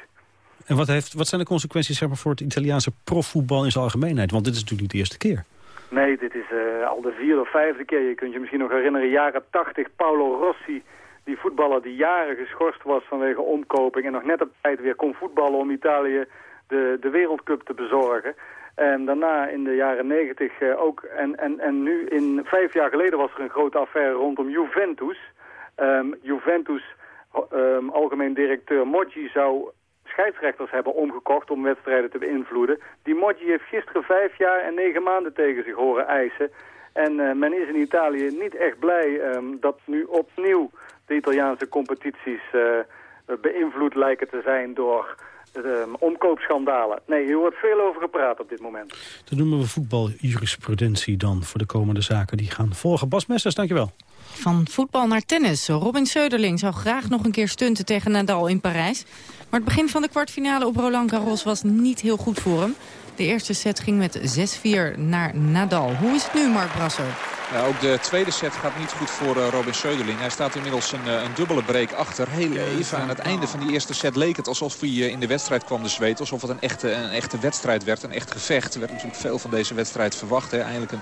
En wat, heeft, wat zijn de consequenties zeg maar, voor het Italiaanse profvoetbal in zijn algemeenheid? Want dit is natuurlijk niet de eerste keer. Nee, dit is uh, al de vierde of vijfde keer. Je kunt je misschien nog herinneren, jaren tachtig, Paolo Rossi... die voetballer die jaren geschorst was vanwege omkoping... en nog net op tijd weer kon voetballen om Italië de, de wereldcup te bezorgen... En daarna in de jaren negentig uh, ook. En, en, en nu, in vijf jaar geleden was er een grote affaire rondom Juventus. Um, Juventus, um, algemeen directeur Moggi zou scheidsrechters hebben omgekocht om wedstrijden te beïnvloeden. Die Moggi heeft gisteren vijf jaar en negen maanden tegen zich horen eisen. En uh, men is in Italië niet echt blij um, dat nu opnieuw de Italiaanse competities uh, beïnvloed lijken te zijn door uh, omkoopschandalen. Nee, hier wordt veel over gepraat op dit moment. Dat noemen we voetbaljurisprudentie dan voor de komende zaken die gaan volgen. Bas Mesters, dankjewel. Van voetbal naar tennis. Robin Söderling zou graag nog een keer stunten tegen Nadal in Parijs. Maar het begin van de kwartfinale op Roland Garros was niet heel goed voor hem. De eerste set ging met 6-4 naar Nadal. Hoe is het nu, Mark Brasser? Ja, ook de tweede set gaat niet goed voor uh, Robin Söderling. Hij staat inmiddels een, uh, een dubbele break achter. Heel even aan het einde van die eerste set leek het alsof hij uh, in de wedstrijd kwam de zweet. Alsof het een echte, een echte wedstrijd werd, een echt gevecht. Er werd natuurlijk veel van deze wedstrijd verwacht. Hè. Eindelijk een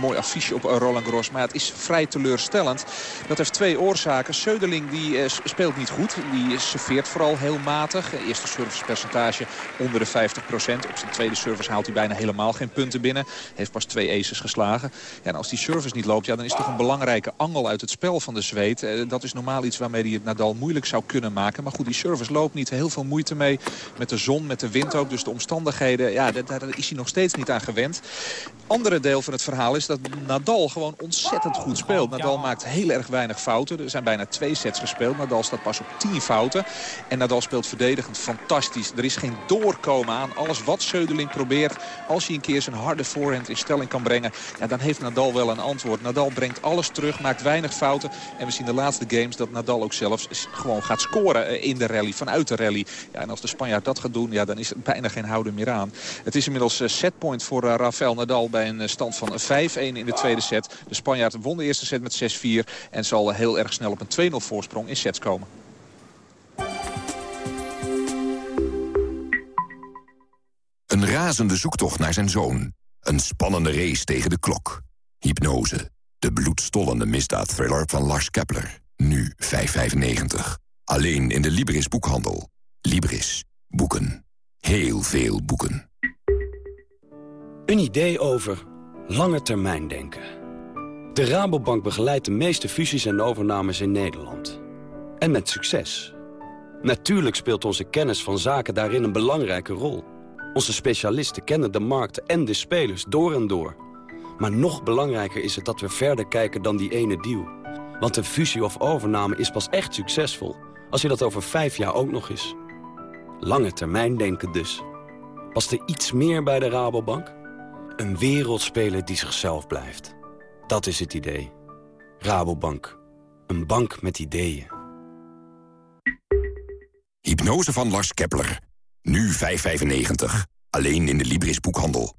mooi affiche op Roland Garros. Maar het is vrij teleurstellend. Dat heeft twee oorzaken. Söderling die speelt niet goed. Die serveert vooral heel matig. Eerste servicepercentage onder de 50%. Op zijn tweede service haalt hij bijna helemaal geen punten binnen. Heeft pas twee aces geslagen. Ja, en als die service niet loopt... Ja, dan is toch een belangrijke angel uit het spel van de Zweed. Eh, dat is normaal iets waarmee hij het Nadal moeilijk zou kunnen maken. Maar goed, die service loopt niet. Heel veel moeite mee met de zon, met de wind ook. Dus de omstandigheden, ja, daar, daar is hij nog steeds niet aan gewend. Andere deel van het verhaal is dat Nadal gewoon ontzettend goed speelt. Nadal maakt heel erg weinig fouten. Er zijn bijna twee sets gespeeld. Nadal staat pas op tien fouten. En Nadal speelt verdedigend fantastisch. Er is geen doorkomen aan alles wat Söderling probeert. Als hij een keer zijn harde voorhand in stelling kan brengen... Ja, dan heeft Nadal wel een Nadal brengt alles terug, maakt weinig fouten. En we zien de laatste games dat Nadal ook zelfs gewoon gaat scoren eh, in de rally, vanuit de rally. Ja, en als de Spanjaard dat gaat doen, ja, dan is er bijna geen houden meer aan. Het is inmiddels eh, setpoint voor uh, Rafael Nadal bij een stand van 5-1 in de tweede set. De Spanjaard won de eerste set met 6-4 en zal heel erg snel op een 2-0 voorsprong in sets komen. Een razende zoektocht naar zijn zoon. Een spannende race tegen de klok. Hypnose, de bloedstollende misdaadthriller van Lars Kepler. Nu 5,95. Alleen in de Libris boekhandel. Libris. Boeken. Heel veel boeken. Een idee over lange termijn denken. De Rabobank begeleidt de meeste fusies en overnames in Nederland. En met succes. Natuurlijk speelt onze kennis van zaken daarin een belangrijke rol. Onze specialisten kennen de markten en de spelers door en door... Maar nog belangrijker is het dat we verder kijken dan die ene deal. Want een fusie of overname is pas echt succesvol... als je dat over vijf jaar ook nog is. Lange termijn denken dus. Past er iets meer bij de Rabobank? Een wereldspeler die zichzelf blijft. Dat is het idee. Rabobank. Een bank met ideeën. Hypnose van Lars Kepler. Nu 5,95. Alleen in de Libris boekhandel.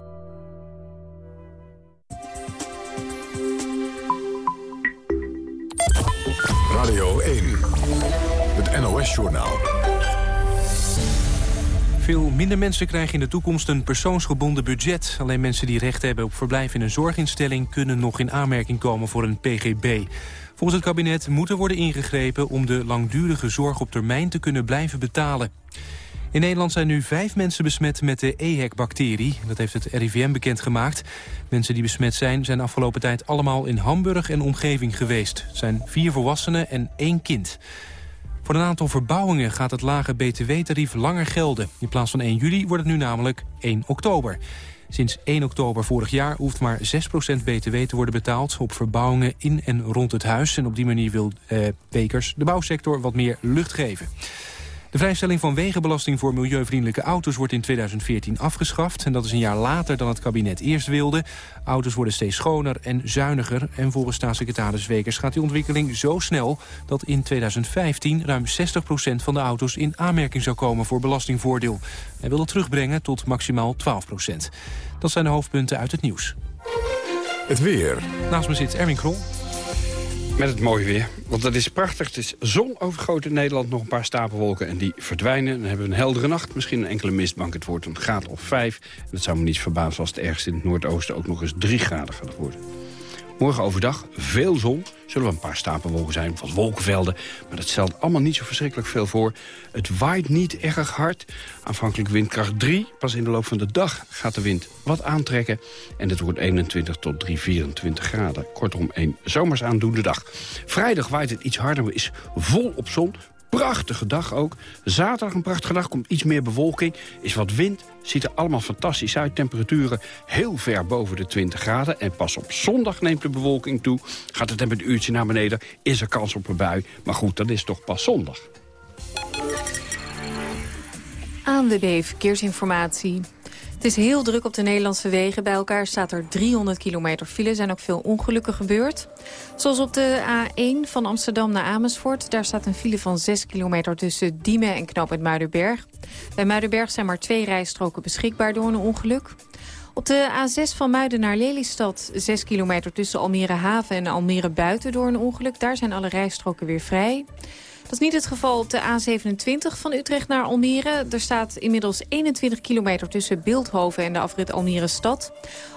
Radio 1. Het NOS-journaal. Veel minder mensen krijgen in de toekomst een persoonsgebonden budget. Alleen mensen die recht hebben op verblijf in een zorginstelling... kunnen nog in aanmerking komen voor een PGB. Volgens het kabinet moet er worden ingegrepen... om de langdurige zorg op termijn te kunnen blijven betalen. In Nederland zijn nu vijf mensen besmet met de EHEC-bacterie. Dat heeft het RIVM bekendgemaakt. Mensen die besmet zijn, zijn afgelopen tijd allemaal in Hamburg en omgeving geweest. Het zijn vier volwassenen en één kind. Voor een aantal verbouwingen gaat het lage btw-tarief langer gelden. In plaats van 1 juli wordt het nu namelijk 1 oktober. Sinds 1 oktober vorig jaar hoeft maar 6% btw te worden betaald... op verbouwingen in en rond het huis. En op die manier wil eh, de bouwsector wat meer lucht geven. De vrijstelling van wegenbelasting voor milieuvriendelijke auto's wordt in 2014 afgeschaft. En dat is een jaar later dan het kabinet eerst wilde. Auto's worden steeds schoner en zuiniger. En volgens staatssecretaris Wekers gaat die ontwikkeling zo snel... dat in 2015 ruim 60% van de auto's in aanmerking zou komen voor belastingvoordeel. Hij wil het terugbrengen tot maximaal 12% Dat zijn de hoofdpunten uit het nieuws. Het weer. Naast me zit Erwin Krol. Met het mooie weer. Want dat is prachtig. Het is zon overgoten in Nederland. Nog een paar stapelwolken en die verdwijnen. Dan hebben we een heldere nacht. Misschien een enkele mistbank. Het wordt een graad of vijf. En dat zou me niet verbazen als het ergens in het noordoosten ook nog eens drie graden gaat worden. Morgen overdag veel zon. Zullen we een paar stapelwolken zijn, wat wolkenvelden. Maar dat stelt allemaal niet zo verschrikkelijk veel voor. Het waait niet erg hard. Aanvankelijk windkracht 3. Pas in de loop van de dag gaat de wind wat aantrekken. En het wordt 21 tot 3, 24 graden. Kortom, een zomers aandoende dag. Vrijdag waait het iets harder, is vol op zon prachtige dag ook. Zaterdag een prachtige dag, komt iets meer bewolking. Is wat wind, ziet er allemaal fantastisch uit. Temperaturen heel ver boven de 20 graden. En pas op zondag neemt de bewolking toe. Gaat het een uurtje naar beneden, is er kans op een bui. Maar goed, dat is toch pas zondag. ANWB Verkeersinformatie. Het is heel druk op de Nederlandse wegen. Bij elkaar staat er 300 kilometer file. Er zijn ook veel ongelukken gebeurd. Zoals op de A1 van Amsterdam naar Amersfoort. Daar staat een file van 6 kilometer tussen Diemen en Knoop het Muidenberg. Bij Muidenberg zijn maar twee rijstroken beschikbaar door een ongeluk. Op de A6 van Muiden naar Lelystad, 6 kilometer tussen Almere Haven en Almere Buiten door een ongeluk. Daar zijn alle rijstroken weer vrij. Dat is niet het geval op de A27 van Utrecht naar Almere. Er staat inmiddels 21 kilometer tussen Beeldhoven en de afrit Almere Stad.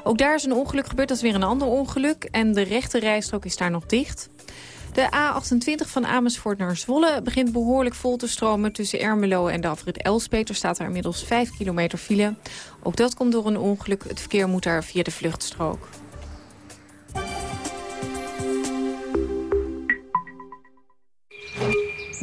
Ook daar is een ongeluk gebeurd, dat is weer een ander ongeluk. En de rechte rijstrook is daar nog dicht. De A28 van Amersfoort naar Zwolle begint behoorlijk vol te stromen. Tussen Ermelo en de afrit Elspeter staat er inmiddels 5 kilometer file. Ook dat komt door een ongeluk. Het verkeer moet daar via de vluchtstrook.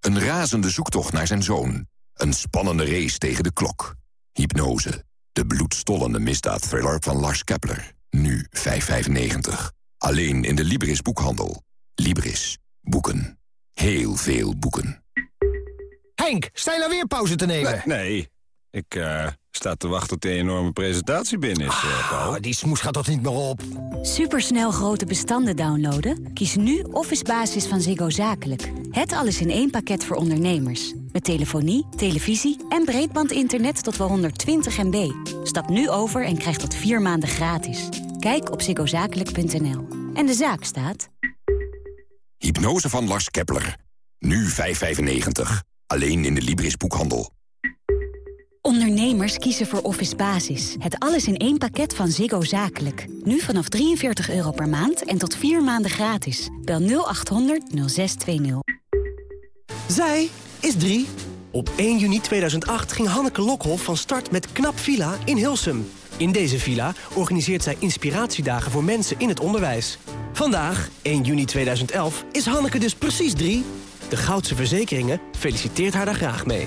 Een razende zoektocht naar zijn zoon. Een spannende race tegen de klok. Hypnose. De bloedstollende misdaadthriller van Lars Kepler. Nu 5,95. Alleen in de Libris boekhandel. Libris. Boeken. Heel veel boeken. Henk, sta je nou weer pauze te nemen? Nee, nee. Ik uh, sta te wachten tot die enorme presentatie binnen is, uh, ah, Die smoes gaat toch niet meer op? Supersnel grote bestanden downloaden? Kies nu Office Basis van Ziggo Zakelijk. Het alles in één pakket voor ondernemers. Met telefonie, televisie en breedbandinternet tot wel 120 MB. Stap nu over en krijg dat vier maanden gratis. Kijk op ziggozakelijk.nl. En de zaak staat... Hypnose van Lars Kepler. Nu 5,95. Alleen in de Libris boekhandel. Ondernemers kiezen voor Office Basis. Het alles in één pakket van Ziggo Zakelijk. Nu vanaf 43 euro per maand en tot vier maanden gratis. Bel 0800 0620. Zij is drie. Op 1 juni 2008 ging Hanneke Lokhoff van start met Knap Villa in Hilsum. In deze villa organiseert zij inspiratiedagen voor mensen in het onderwijs. Vandaag, 1 juni 2011, is Hanneke dus precies drie. De Goudse Verzekeringen feliciteert haar daar graag mee.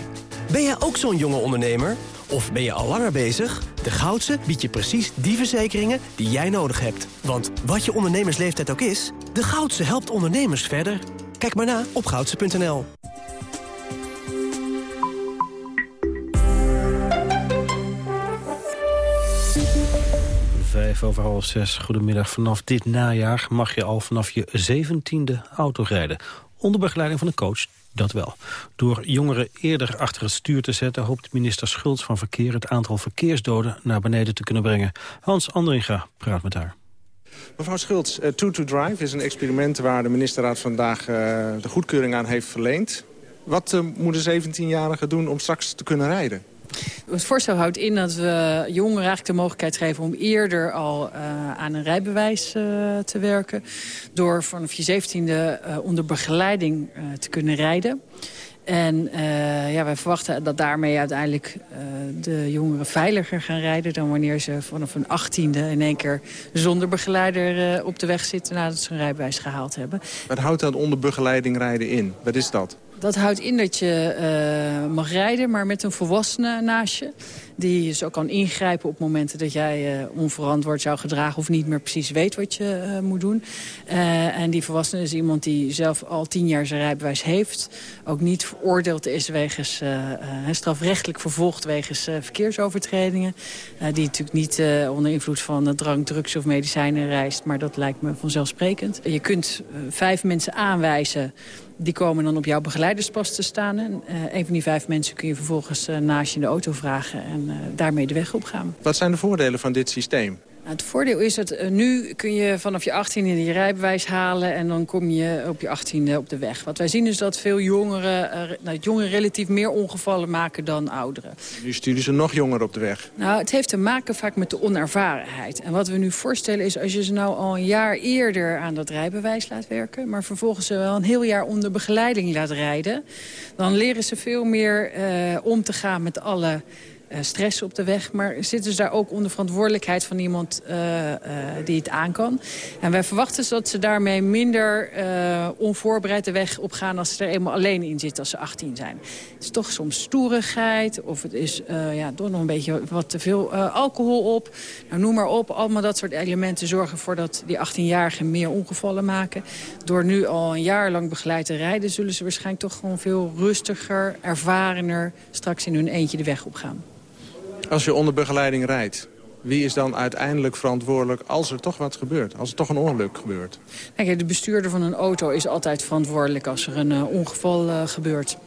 Ben jij ook zo'n jonge ondernemer? Of ben je al langer bezig? De Goudse biedt je precies die verzekeringen die jij nodig hebt. Want wat je ondernemersleeftijd ook is, de Goudse helpt ondernemers verder. Kijk maar na op goudse.nl. Vijf over half zes. Goedemiddag. Vanaf dit najaar mag je al vanaf je zeventiende auto rijden. Onder begeleiding van een coach, dat wel. Door jongeren eerder achter het stuur te zetten... hoopt minister Schultz van Verkeer het aantal verkeersdoden naar beneden te kunnen brengen. Hans Andringa praat met haar. Mevrouw Schultz, uh, Two to Drive is een experiment waar de ministerraad vandaag uh, de goedkeuring aan heeft verleend. Wat uh, moet een 17-jarige doen om straks te kunnen rijden? Het voorstel houdt in dat we jongeren eigenlijk de mogelijkheid geven... om eerder al uh, aan een rijbewijs uh, te werken. Door vanaf je zeventiende uh, onder begeleiding te kunnen rijden. En ja, wij verwachten dat daarmee uiteindelijk de jongeren veiliger gaan rijden... dan wanneer ze vanaf hun achttiende in één keer zonder begeleider op de weg zitten... nadat ze een rijbewijs gehaald hebben. Wat houdt dat onder begeleiding rijden in? Wat is dat? Dat houdt in dat je uh, mag rijden, maar met een volwassene naast je. Die zo kan ingrijpen op momenten dat jij uh, onverantwoord zou gedragen... of niet meer precies weet wat je uh, moet doen. en die volwassene is iemand die zelf al tien jaar zijn rijbewijs heeft. Ook niet veroordeeld is wegens strafrechtelijk vervolgd wegens verkeersovertredingen. die natuurlijk niet onder invloed van drank, drugs of medicijnen reist. Maar dat lijkt me vanzelfsprekend. Je kunt vijf mensen aanwijzen die komen dan op jouw begeleiderspas te staan. En, uh, een van die vijf mensen kun je vervolgens uh, naast je in de auto vragen... en uh, daarmee de weg opgaan. Wat zijn de voordelen van dit systeem? Nou, het voordeel is dat uh, nu kun je vanaf je 18e je rijbewijs halen... en dan kom je op je 18e op de weg. Wat wij zien is dat veel jongeren, uh, nou, jongeren relatief meer ongevallen maken dan ouderen. Nu sturen ze nog jongeren op de weg. Nou, het heeft te maken vaak met de onervarenheid. En wat we nu voorstellen is als je ze nou al een jaar eerder aan dat rijbewijs laat werken... maar vervolgens ze wel een heel jaar onder begeleiding laat rijden... dan leren ze veel meer uh, om te gaan met alle stress op de weg. Maar zitten ze daar ook onder verantwoordelijkheid van iemand uh, uh, die het aan kan. En wij verwachten dat ze daarmee minder onvoorbereid de weg op gaan... als ze er eenmaal alleen in zitten als ze 18 zijn. Het is toch soms stoerigheid of het is ja, toch nog een beetje wat te veel alcohol op. Nou, noem maar op, allemaal dat soort elementen zorgen ervoor dat die 18-jarigen meer ongevallen maken. Door nu al een jaar lang begeleid te rijden... zullen ze waarschijnlijk toch gewoon veel rustiger, ervarener... straks in hun eentje de weg opgaan. Als je onder begeleiding rijdt, wie is dan uiteindelijk verantwoordelijk als er toch wat gebeurt? Als er toch een ongeluk gebeurt? Kijk, de bestuurder van een auto is altijd verantwoordelijk als er een uh, ongeval uh, gebeurt.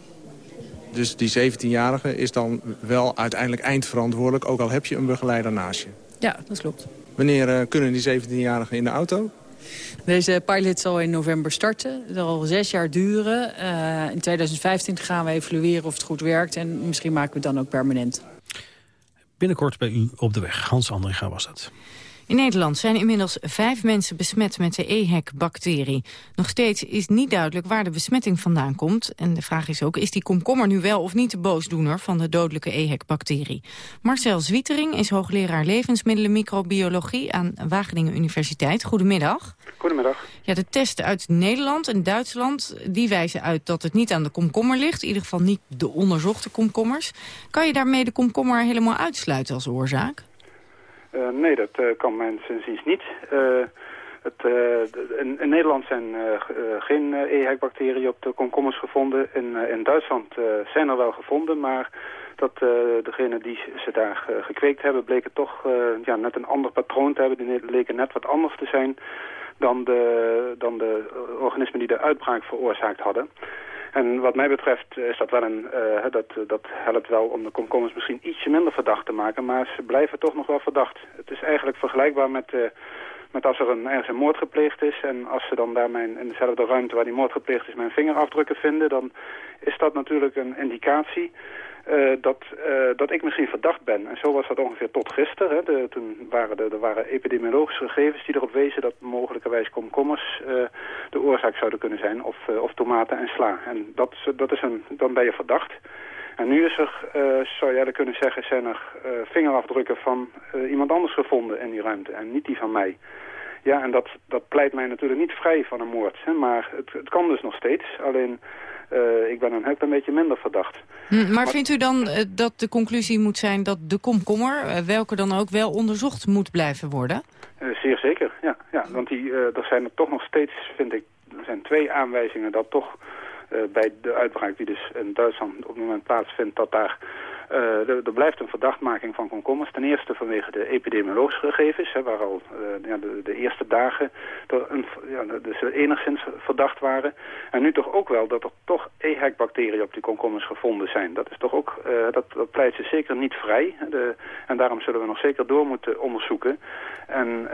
Dus die 17-jarige is dan wel uiteindelijk eindverantwoordelijk... ook al heb je een begeleider naast je? Ja, dat klopt. Wanneer uh, kunnen die 17-jarigen in de auto? Deze pilot zal in november starten. Het zal zes jaar duren. In 2015 gaan we evalueren of het goed werkt. En misschien maken we het dan ook permanent. Binnenkort bij u op de weg. Hans Andringa was dat. In Nederland zijn inmiddels vijf mensen besmet met de EHEC-bacterie. Nog steeds is niet duidelijk waar de besmetting vandaan komt. En de vraag is ook, is die komkommer nu wel of niet de boosdoener van de dodelijke EHEC-bacterie? Marcel Zwietering is hoogleraar levensmiddelenmicrobiologie aan Wageningen Universiteit. Goedemiddag. Goedemiddag. Ja, de testen uit Nederland en Duitsland die wijzen uit dat het niet aan de komkommer ligt. In ieder geval niet de onderzochte komkommers. Kan je daarmee de komkommer helemaal uitsluiten als oorzaak? Uh, nee, dat uh, kan men sindsdienst niet. Uh, het, in, in, Nederland zijn geen EHEC-bacteriën op de komkommers gevonden. In, in Duitsland zijn er wel gevonden, maar dat degenen die ze daar gekweekt hebben... bleken toch ja, net een ander patroon te hebben. Die leken net wat anders te zijn dan de, dan de organismen die de uitbraak veroorzaakt hadden. En wat mij betreft is dat wel een, uh, dat, dat helpt wel om de komkommers misschien ietsje minder verdacht te maken, maar ze blijven toch nog wel verdacht. Het is eigenlijk vergelijkbaar met, uh, met als er een, ergens een moord gepleegd is en als ze dan daar mijn, in dezelfde ruimte waar die moord gepleegd is mijn vingerafdrukken vinden, dan is dat natuurlijk een indicatie uh, dat, uh, dat ik misschien verdacht ben. En zo was dat ongeveer tot gisteren. Hè. De, toen waren er, er waren epidemiologische gegevens die erop wezen dat mogelijkerwijs komkommers uh, de oorzaak zouden kunnen zijn. Of, of tomaten en sla. En dat, dat is een, dan ben je verdacht. En nu is er, zou je kunnen zeggen, zijn er vingerafdrukken van iemand anders gevonden in die ruimte en niet die van mij. Ja, en dat, dat pleit mij natuurlijk niet vrij van een moord. Hè, maar het, het kan dus nog steeds. Alleen, ik ben een heel een beetje minder verdacht. Hm, maar, maar, vindt u dan dat de conclusie moet zijn dat de komkommer, welke dan ook, wel onderzocht moet blijven worden? zeer zeker, ja. ja want die, er zijn er toch nog steeds, vind ik, er zijn twee aanwijzingen dat toch bij de uitbraak die dus in Duitsland op het moment plaatsvindt, dat daar uh, er, blijft een verdachtmaking van komkommers. Ten eerste vanwege de epidemiologische gegevens, hè, waar al uh, ja, de, eerste dagen een, ja, dus enigszins verdacht waren. En nu toch ook wel dat er toch EHEC-bacteriën op die komkommers gevonden zijn. Dat is toch ook, uh, dat, dat pleit ze zeker niet vrij. De, en daarom zullen we nog zeker door moeten onderzoeken. En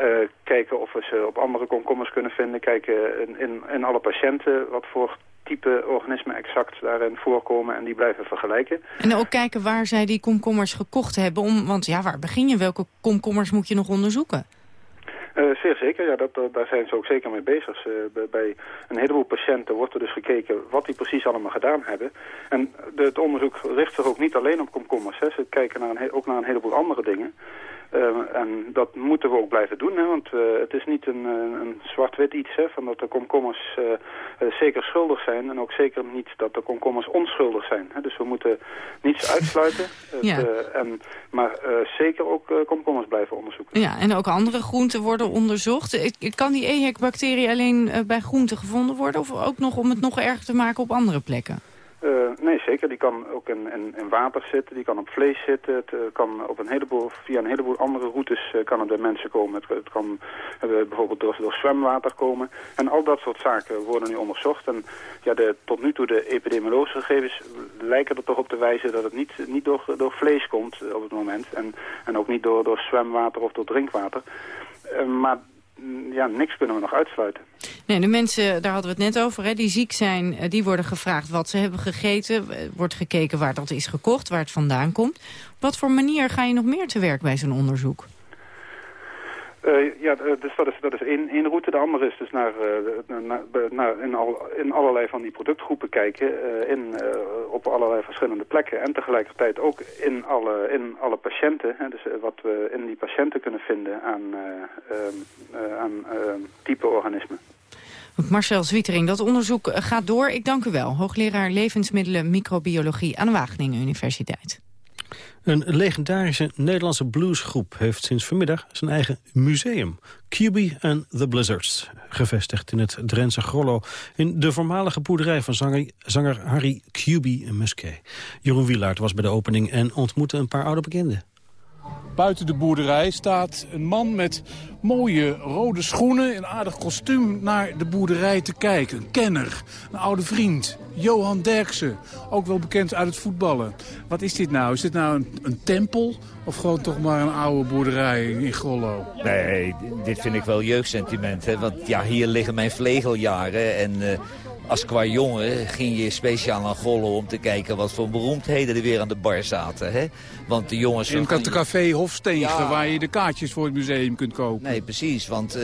kijken of we ze op andere komkommers kunnen vinden. Kijken in, in alle patiënten wat voor type organismen exact daarin voorkomen en die blijven vergelijken. En ook kijken waar zij die komkommers gekocht hebben. Om, want ja, waar begin je? Welke komkommers moet je nog onderzoeken? Uh, zeer zeker, ja, dat, daar zijn ze ook zeker mee bezig. Uh, bij een heleboel patiënten wordt er dus gekeken wat die precies allemaal gedaan hebben. En de, het onderzoek richt zich ook niet alleen op komkommers. Hè. Ze kijken naar een, ook naar een heleboel andere dingen. Uh, en dat moeten we ook blijven doen, hè, want uh, het is niet een, een zwart-wit iets, hè, van dat de komkommers uh, zeker schuldig zijn en ook zeker niet dat de komkommers onschuldig zijn. Hè. Dus we moeten niets uitsluiten, ja. en, maar zeker ook komkommers blijven onderzoeken. Ja, en ook andere groenten worden onderzocht. Kan die EHEC-bacterie alleen bij groenten gevonden worden of ook nog om het nog erger te maken op andere plekken? Uh, nee, zeker. Die kan ook in, water zitten, die kan op vlees zitten. Het uh, kan op een heleboel, via een heleboel andere routes uh, kan het bij mensen komen. Het, het kan bijvoorbeeld door, door, zwemwater komen. En al dat soort zaken worden nu onderzocht. En ja, de, tot nu toe de epidemiologische gegevens lijken er toch op te wijzen dat het niet, niet door, door vlees komt op het moment. En, en ook niet door, door zwemwater of door drinkwater. maar ja, niks kunnen we nog uitsluiten. Nee, de mensen, daar hadden we het net over, hè, die ziek zijn, eh, die worden gevraagd wat ze hebben gegeten. Wordt gekeken waar dat is gekocht, waar het vandaan komt. Wat voor manier ga je nog meer te werk bij zo'n onderzoek? Uh, ja, dus dat is, dat is één, één route. De andere is dus naar, uh, naar, naar in, al, in allerlei van die productgroepen kijken. Uh, in, op allerlei verschillende plekken. En tegelijkertijd ook in alle, in alle patiënten. Hè, dus wat we in die patiënten kunnen vinden aan, ehm, aan ehm, type organismen. Marcel Zwietering, dat onderzoek gaat door. Ik dank u wel. Hoogleraar levensmiddelen microbiologie aan de Wageningen Universiteit. Een legendarische Nederlandse bluesgroep heeft sinds vanmiddag zijn eigen museum. QB and the Blizzards, gevestigd in het Drentse Grollo... in de voormalige boerderij van zanger, Harry QB Musquet. Jeroen Wielaert was bij de opening en ontmoette een paar oude bekenden. Buiten de boerderij staat een man met mooie rode schoenen... een aardig kostuum naar de boerderij te kijken. Een kenner, een oude vriend, Johan Derksen. Ook wel bekend uit het voetballen. Wat is dit nou? Is dit nou een, een tempel of gewoon toch maar een oude boerderij in Grollo? Nee, dit vind ik wel jeugdsentiment. Hè? Want ja, hier liggen mijn vlegeljaren en... Uh als qua jongen ging je speciaal naar Gollo om te kijken wat voor beroemdheden er weer aan de bar zaten. Hè? Want de jongens... In het café Hofstegen, waar je de kaartjes voor het museum kunt kopen. Nee, precies, want uh,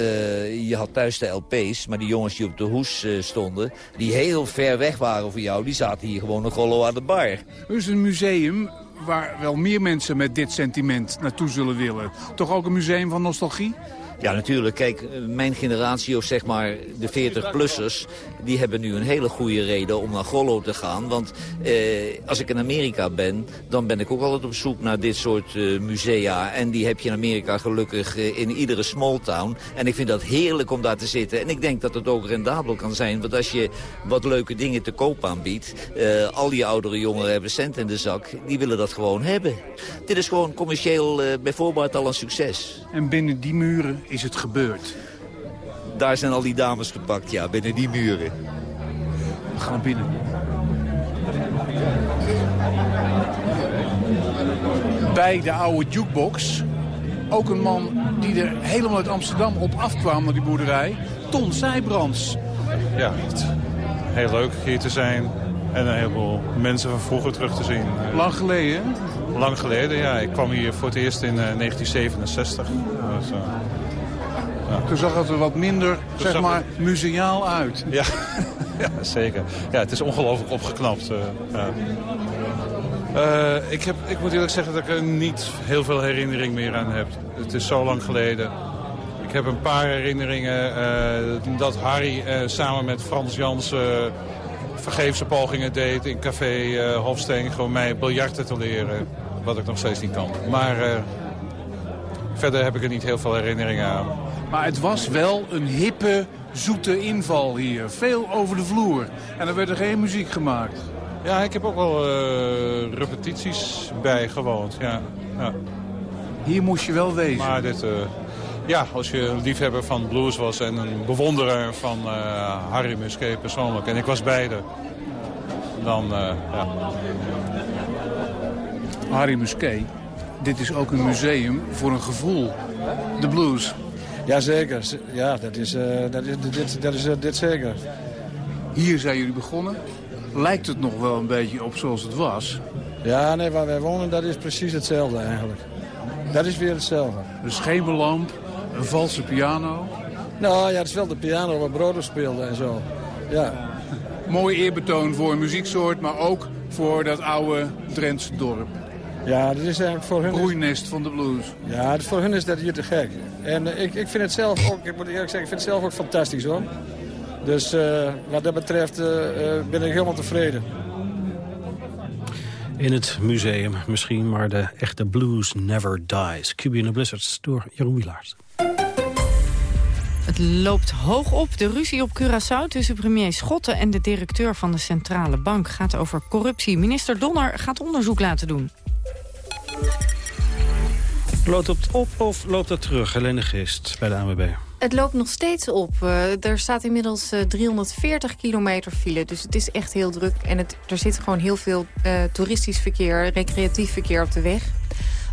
je had thuis de LP's, maar die jongens die op de hoes uh, stonden, die heel ver weg waren voor jou, die zaten hier gewoon naar Gollo aan de bar. Dus een museum waar wel meer mensen met dit sentiment naartoe zullen willen. Toch ook een museum van nostalgie? Ja, natuurlijk. Kijk, mijn generatie, of zeg maar de 40-plussers... die hebben nu een hele goede reden om naar Gollo te gaan. Want eh, als ik in Amerika ben, dan ben ik ook altijd op zoek naar dit soort uh, musea. En die heb je in Amerika gelukkig uh, in iedere small town. En ik vind dat heerlijk om daar te zitten. En ik denk dat het ook rendabel kan zijn. Want als je wat leuke dingen te koop aanbiedt... Al die oudere jongeren hebben cent in de zak. Die willen dat gewoon hebben. Dit is gewoon commercieel bijvoorbeeld al een succes. En binnen die muren is het gebeurd? Daar zijn al die dames gepakt, ja, binnen die muren. We gaan binnen. Bij de oude jukebox ook een man die er helemaal uit Amsterdam op afkwam naar die boerderij. Ton Zijbrands. Ja, heel leuk hier te zijn. En een heleboel mensen van vroeger terug te zien. Lang geleden? Lang geleden, ja. Ik kwam hier voor het eerst in uh, 1967. Dus, uh, ja. Toen zag het er wat minder, zeg maar, museaal uit. Ja, ja zeker. Ja, het is ongelooflijk opgeknapt. Uh, ja. Eh, ik, heb, ik moet eerlijk zeggen dat ik er niet heel veel herinnering meer aan heb. Het is zo lang geleden. Ik heb een paar herinneringen uh, dat Harry uh, samen met Frans Jansen vergeefse pogingen deed in café Hofsteen... gewoon mij biljarten te leren, wat ik nog steeds niet kan. Maar verder heb ik er niet heel veel herinneringen aan. Maar het was wel een hippe, zoete inval hier. Veel over de vloer. En er werd er geen muziek gemaakt. Ja, ik heb ook wel uh, repetities bijgewoond. Ja. ja. Hier moest je wel wezen. Maar dit, uh, ja, als je een liefhebber van blues was en een bewonderaar van uh, Harry Musquet persoonlijk. En ik was beide. Dan, ja. Harry Musquet, dit is ook een museum voor een gevoel. De blues. Jazeker, ja, dat is, dat is, dit, dat is dit zeker. Hier zijn jullie begonnen lijkt het nog wel een beetje op zoals het was. Ja, nee, waar wij wonen, dat is precies hetzelfde eigenlijk. Dat is weer hetzelfde. Een schemerlamp, een valse piano. Nou ja, dat is wel de piano waar Broder speelde en zo. Ja. Mooi eerbetoon voor een muzieksoort, maar ook voor dat oude Drentse dorp. Ja, dat is eigenlijk voor hun... Broeinest van de blues. Ja, voor hun is dat hier te gek. En uh, ik, ik vind het zelf ook, ik moet eerlijk zeggen, ik vind het zelf ook fantastisch hoor. Dus uh, wat dat betreft uh, ben ik helemaal tevreden. In het museum misschien, maar de echte blues never dies. Cuban the Blizzards door Jeroen Wielaert. Het loopt hoog op. De ruzie op Curaçao tussen premier Schotten en de directeur van de Centrale Bank gaat over corruptie. Minister Donner gaat onderzoek laten doen. Loopt het op of loopt het terug? Helene Gist bij de ANWB. Het loopt nog steeds op. Uh, er staat inmiddels uh, 340 kilometer file. Dus het is echt heel druk. En het, er zit gewoon heel veel uh, toeristisch verkeer, recreatief verkeer op de weg.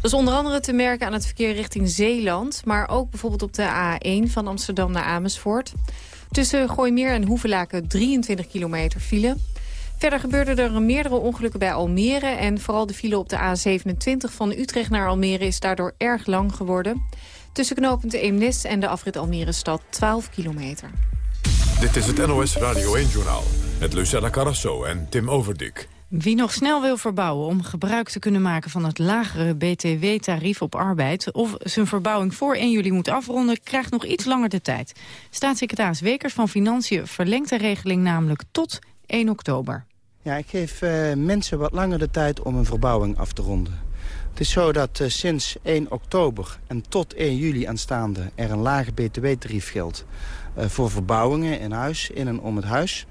Dat is onder andere te merken aan het verkeer richting Zeeland. Maar ook bijvoorbeeld op de A1 van Amsterdam naar Amersfoort. Tussen Gooimeer en Hoevelaken 23 kilometer file. Verder gebeurden er meerdere ongelukken bij Almere. En vooral de file op de A27 van Utrecht naar Almere is daardoor erg lang geworden. Tussen knooppunt Eemnes en de afrit Almere stad 12 kilometer. Dit is het NOS Radio 1-journaal met Lucella Carrasso en Tim Overdik. Wie nog snel wil verbouwen om gebruik te kunnen maken van het lagere btw-tarief op arbeid... of zijn verbouwing voor 1 juli moet afronden, krijgt nog iets langer de tijd. Staatssecretaris Wekers van Financiën verlengt de regeling namelijk tot 1 oktober. Ja, ik geef uh, mensen wat langer de tijd om een verbouwing af te ronden. Het is zo dat uh, sinds 1 oktober en tot 1 juli aanstaande... er een lage btw-tarief geldt uh, voor verbouwingen in huis, in en om het huis.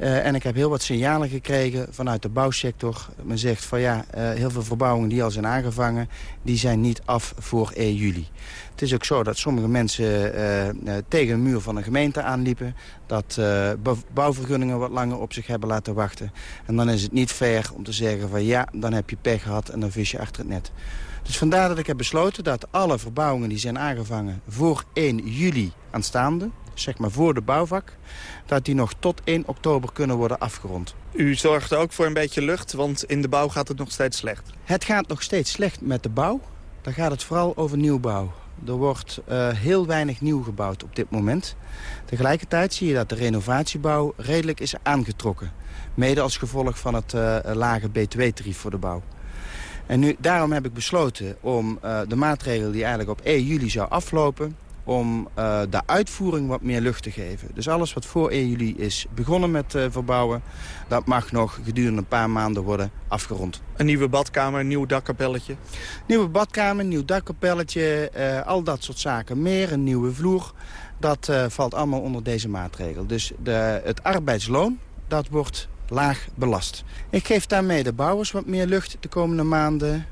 Uh, en ik heb heel wat signalen gekregen vanuit de bouwsector. Men zegt van ja, heel veel verbouwingen die al zijn aangevangen... die zijn niet af voor 1 juli. Het is ook zo dat sommige mensen uh, tegen een muur van een gemeente aanliepen. Dat bouwvergunningen wat langer op zich hebben laten wachten. En dan is het niet fair om te zeggen van ja, dan heb je pech gehad en dan vis je achter het net. Dus vandaar dat ik heb besloten dat alle verbouwingen die zijn aangevangen voor 1 juli aanstaande, zeg maar voor de bouwvak, dat die nog tot 1 oktober kunnen worden afgerond. U zorgt ook voor een beetje lucht, want in de bouw gaat het nog steeds slecht. Het gaat nog steeds slecht met de bouw. Dan gaat het vooral over nieuwbouw. Er wordt uh, heel weinig nieuw gebouwd op dit moment. Tegelijkertijd zie je dat de renovatiebouw redelijk is aangetrokken. Mede als gevolg van het uh, lage btw-tarief voor de bouw. En nu, daarom heb ik besloten om uh, de maatregel die eigenlijk op 1 juli zou aflopen om uh, de uitvoering wat meer lucht te geven. Dus alles wat voor 1 juli is begonnen met uh, verbouwen... dat mag nog gedurende een paar maanden worden afgerond. Een nieuwe badkamer, een nieuw dakkapelletje? Nieuwe badkamer, nieuw dakkapelletje, uh, al dat soort zaken meer. Een nieuwe vloer, dat valt allemaal onder deze maatregel. Dus de, het arbeidsloon, dat wordt laag belast. Ik geef daarmee de bouwers wat meer lucht de komende maanden...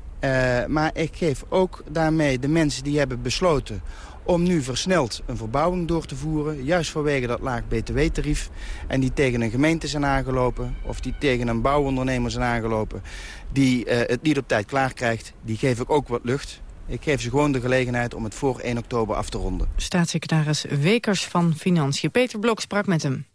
maar ik geef ook daarmee de mensen die hebben besloten om nu versneld een verbouwing door te voeren. Juist vanwege dat laag btw-tarief. En die tegen een gemeente zijn aangelopen of die tegen een bouwondernemer zijn aangelopen... die uh, het niet op tijd klaar krijgt, die geef ik ook wat lucht. Ik geef ze gewoon de gelegenheid om het voor 1 oktober af te ronden. Staatssecretaris Wekers van Financiën. Peter Blok sprak met hem.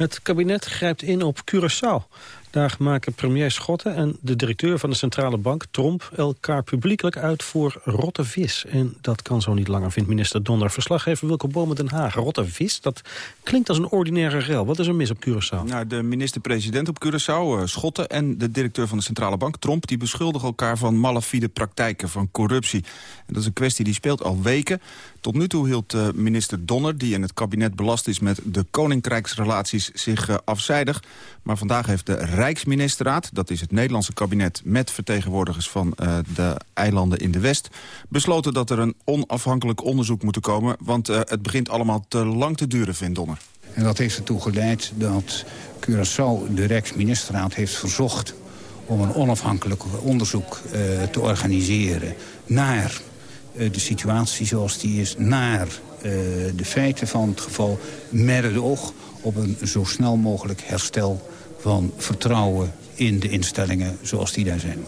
Het kabinet grijpt in op Curaçao. Daar maken premier Schotten en de directeur van de centrale bank, Tromp, elkaar publiekelijk uit voor rotte vis. En dat kan zo niet langer, vindt minister Donner. Verslaggever Wilco Bomen Den Haag. Rotte vis, dat klinkt als een ordinaire rel. Wat is er mis op Curaçao? Nou, de minister-president op Curaçao, uh, Schotten... en de directeur van de centrale bank, Tromp... die beschuldigen elkaar van malafide praktijken, van corruptie. En dat is een kwestie die speelt al weken. Tot nu toe hield uh, minister Donner, die in het kabinet belast is... met de koninkrijksrelaties, zich uh, afzijdig. Maar vandaag heeft de Rijksministerraad, dat is het Nederlandse kabinet... met vertegenwoordigers van uh, de eilanden in de West... besloten dat er een onafhankelijk onderzoek moet komen... want het begint allemaal te lang te duren, vindt Donner. En dat heeft ertoe geleid dat Curaçao de Rijksministerraad heeft verzocht... om een onafhankelijk onderzoek te organiseren naar de situatie zoals die is... naar de feiten van het geval met het oog op een zo snel mogelijk herstel van vertrouwen in de instellingen zoals die daar zijn.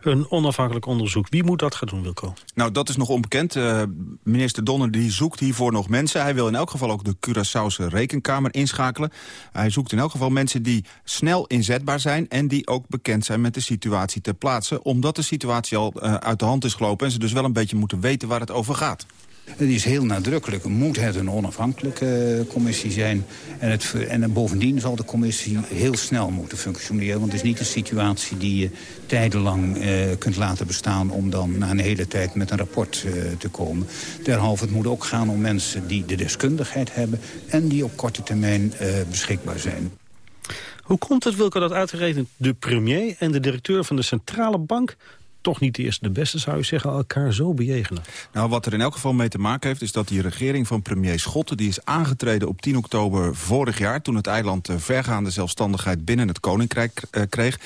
Een onafhankelijk onderzoek. Wie moet dat gaan doen, Wilco? Nou, dat is nog onbekend. Uh, minister Donner die zoekt hiervoor nog mensen. Hij wil in elk geval ook de Curaçaose rekenkamer inschakelen. Hij zoekt in elk geval mensen die snel inzetbaar zijn... en die ook bekend zijn met de situatie ter plaatse. Omdat de situatie al uh, uit de hand is gelopen... en ze dus wel een beetje moeten weten waar het over gaat. Het is heel nadrukkelijk. Moet het een onafhankelijke uh, commissie zijn. En, het, en bovendien zal de commissie heel snel moeten functioneren. Want het is niet een situatie die je tijdenlang uh, kunt laten bestaan... om dan na een hele tijd met een rapport uh, te komen. Derhalve, het moet ook gaan om mensen die de deskundigheid hebben... en die op korte termijn beschikbaar zijn. Hoe komt het, Wilco, dat uitgerekend de premier en de directeur van de centrale bank toch niet de eerste de beste, zou je zeggen, elkaar zo bejegenen? Nou, wat er in elk geval mee te maken heeft... is dat die regering van premier Schotten... die is aangetreden op 10 oktober vorig jaar... toen het eiland vergaande zelfstandigheid binnen het koninkrijk uh, kreeg.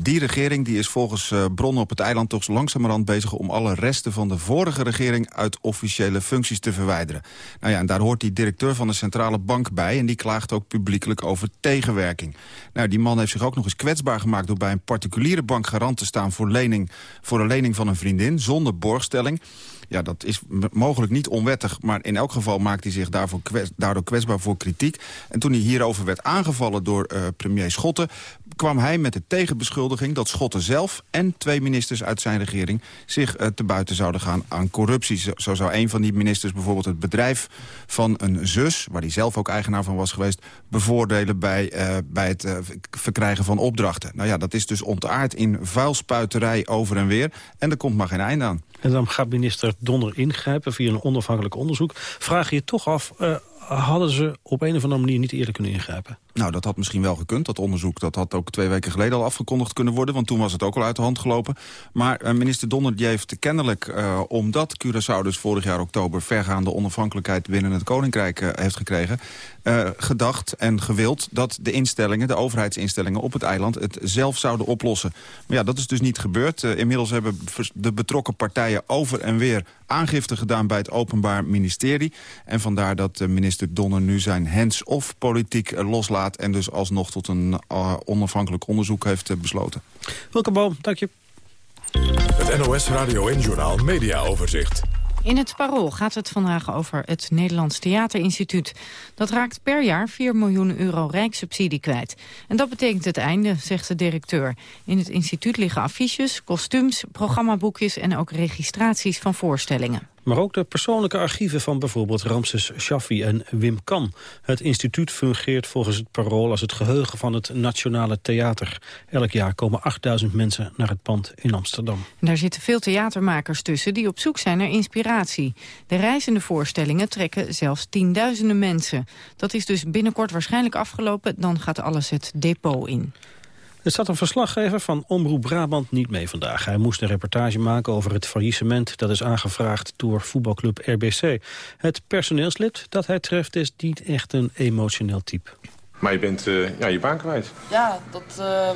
Die regering die is volgens uh, bronnen op het eiland toch langzamerhand bezig... om alle resten van de vorige regering uit officiële functies te verwijderen. Nou ja, en daar hoort die directeur van de centrale bank bij... en die klaagt ook publiekelijk over tegenwerking. Nou, die man heeft zich ook nog eens kwetsbaar gemaakt... door bij een particuliere bank garant te staan voor, lening, voor een lening van een vriendin... zonder borgstelling. Ja, dat is mogelijk niet onwettig, maar in elk geval maakt hij zich daarvoor daardoor kwetsbaar voor kritiek. En toen hij hierover werd aangevallen door uh, premier Schotten, kwam hij met de tegenbeschuldiging dat Schotten zelf en twee ministers uit zijn regering zich uh, te buiten zouden gaan aan corruptie. Zo, zo zou een van die ministers bijvoorbeeld het bedrijf van een zus, waar hij zelf ook eigenaar van was geweest, bevoordelen bij, uh, bij het verkrijgen van opdrachten. Nou ja, dat is dus ontaard in vuilspuiterij over en weer en er komt maar geen einde aan. En dan gaat minister Donner ingrijpen via een onafhankelijk onderzoek. Vraag je toch af, uh, hadden ze op een of andere manier niet eerder kunnen ingrijpen? Nou, dat had misschien wel gekund. Dat onderzoek dat had ook twee weken geleden al afgekondigd kunnen worden. Want toen was het ook al uit de hand gelopen. Maar uh, minister Donner die heeft kennelijk, uh, omdat Curaçao dus vorig jaar oktober... vergaande onafhankelijkheid binnen het Koninkrijk heeft gekregen... gedacht en gewild dat de instellingen, de overheidsinstellingen op het eiland... het zelf zouden oplossen. Maar ja, dat is dus niet gebeurd. inmiddels hebben de betrokken partijen over en weer aangifte gedaan bij het Openbaar Ministerie. En vandaar dat minister Donner nu zijn hands-off politiek loslaat en dus alsnog tot een uh, onafhankelijk onderzoek heeft uh, besloten. Welke Boom, dank je. Het NOS Radio en Journaal Media Overzicht. In het Parool gaat het vandaag over het Nederlands Theaterinstituut. Dat raakt per jaar 4 miljoen euro rijkssubsidie kwijt. En dat betekent het einde, zegt de directeur. In het instituut liggen affiches, kostuums, programmaboekjes... en ook registraties van voorstellingen. Maar ook de persoonlijke archieven van bijvoorbeeld Ramses Shaffi en Wim Kan. Het instituut fungeert volgens het parool als het geheugen van het Nationale Theater. Elk jaar komen 8000 mensen naar het pand in Amsterdam. Daar zitten veel theatermakers tussen die op zoek zijn naar inspiratie. De reizende voorstellingen trekken zelfs tienduizenden mensen. Dat is dus binnenkort waarschijnlijk afgelopen. Dan gaat alles het depot in. Er zat een verslaggever van Omroep Brabant niet mee vandaag. Hij moest een reportage maken over het faillissement... dat is aangevraagd door voetbalclub RBC. Het personeelslid dat hij treft is niet echt een emotioneel type. Maar je bent uh, ja, je baan kwijt. Ja, dat uh,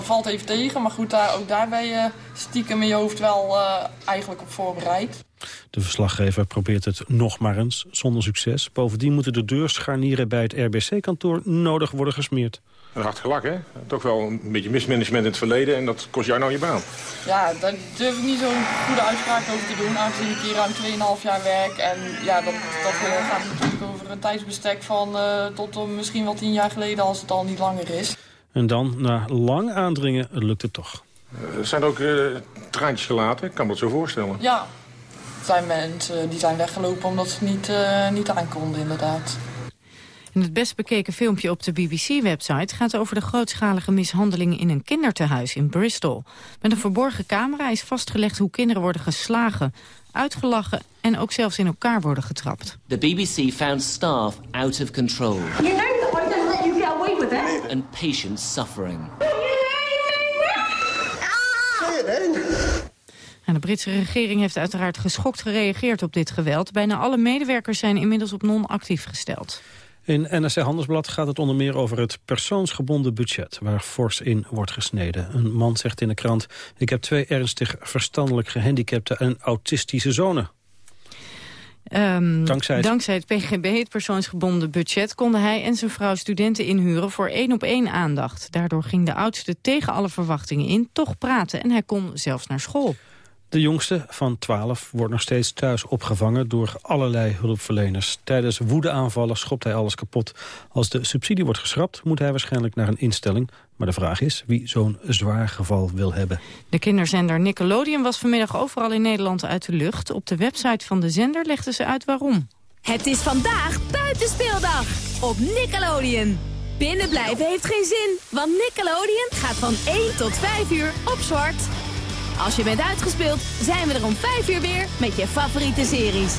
valt even tegen. Maar goed, daar, ook daar ben je stiekem in je hoofd wel uh, eigenlijk op voorbereid. De verslaggever probeert het nog maar eens, zonder succes. Bovendien moeten de deurscharnieren bij het RBC-kantoor nodig worden gesmeerd. Een hard gelak, hè? Toch wel een beetje mismanagement in het verleden en dat kost jou nou je baan. Ja, daar durf ik niet zo'n goede uitspraak over te doen, aangezien ik hier ruim 2,5 jaar werk. En ja, dat, dat gaat natuurlijk over een tijdsbestek van uh, tot misschien wel tien jaar geleden als het al niet langer is. En dan, na lang aandringen, lukt het toch. zijn er ook traantjes gelaten? Ik kan me dat zo voorstellen. Ja, er zijn mensen die zijn weggelopen omdat ze niet, niet aankonden inderdaad. En het best bekeken filmpje op de BBC-website gaat over de grootschalige mishandeling in een kindertehuis in Bristol. Met een verborgen camera is vastgelegd hoe kinderen worden geslagen, uitgelachen en ook zelfs in elkaar worden getrapt. The BBC found staff out of control. You know that I don't let you get away with it. And patients suffering. de Britse regering heeft uiteraard geschokt gereageerd op dit geweld. Bijna alle medewerkers zijn inmiddels op non-actief gesteld. In NRC Handelsblad gaat het onder meer over het persoonsgebonden budget... waar fors in wordt gesneden. Een man zegt in de krant... ik heb twee ernstig verstandelijk gehandicapte en autistische zonen. Um, dankzij, het... dankzij het PGB, het persoonsgebonden budget... konden hij en zijn vrouw studenten inhuren voor één op één aandacht. Daardoor ging de oudste tegen alle verwachtingen in toch praten... en hij kon zelfs naar school. De jongste van 12 wordt nog steeds thuis opgevangen door allerlei hulpverleners. Tijdens woedeaanvallen schopt hij alles kapot. Als de subsidie wordt geschrapt, moet hij waarschijnlijk naar een instelling. Maar de vraag is wie zo'n zwaar geval wil hebben. De kinderzender Nickelodeon was vanmiddag overal in Nederland uit de lucht. Op de website van de zender legden ze uit waarom. Het is vandaag buitenspeeldag op Nickelodeon. Binnenblijven heeft geen zin, want Nickelodeon gaat van 1 tot 5 uur op zwart. Als je bent uitgespeeld, zijn we er om 5 uur weer met je favoriete series.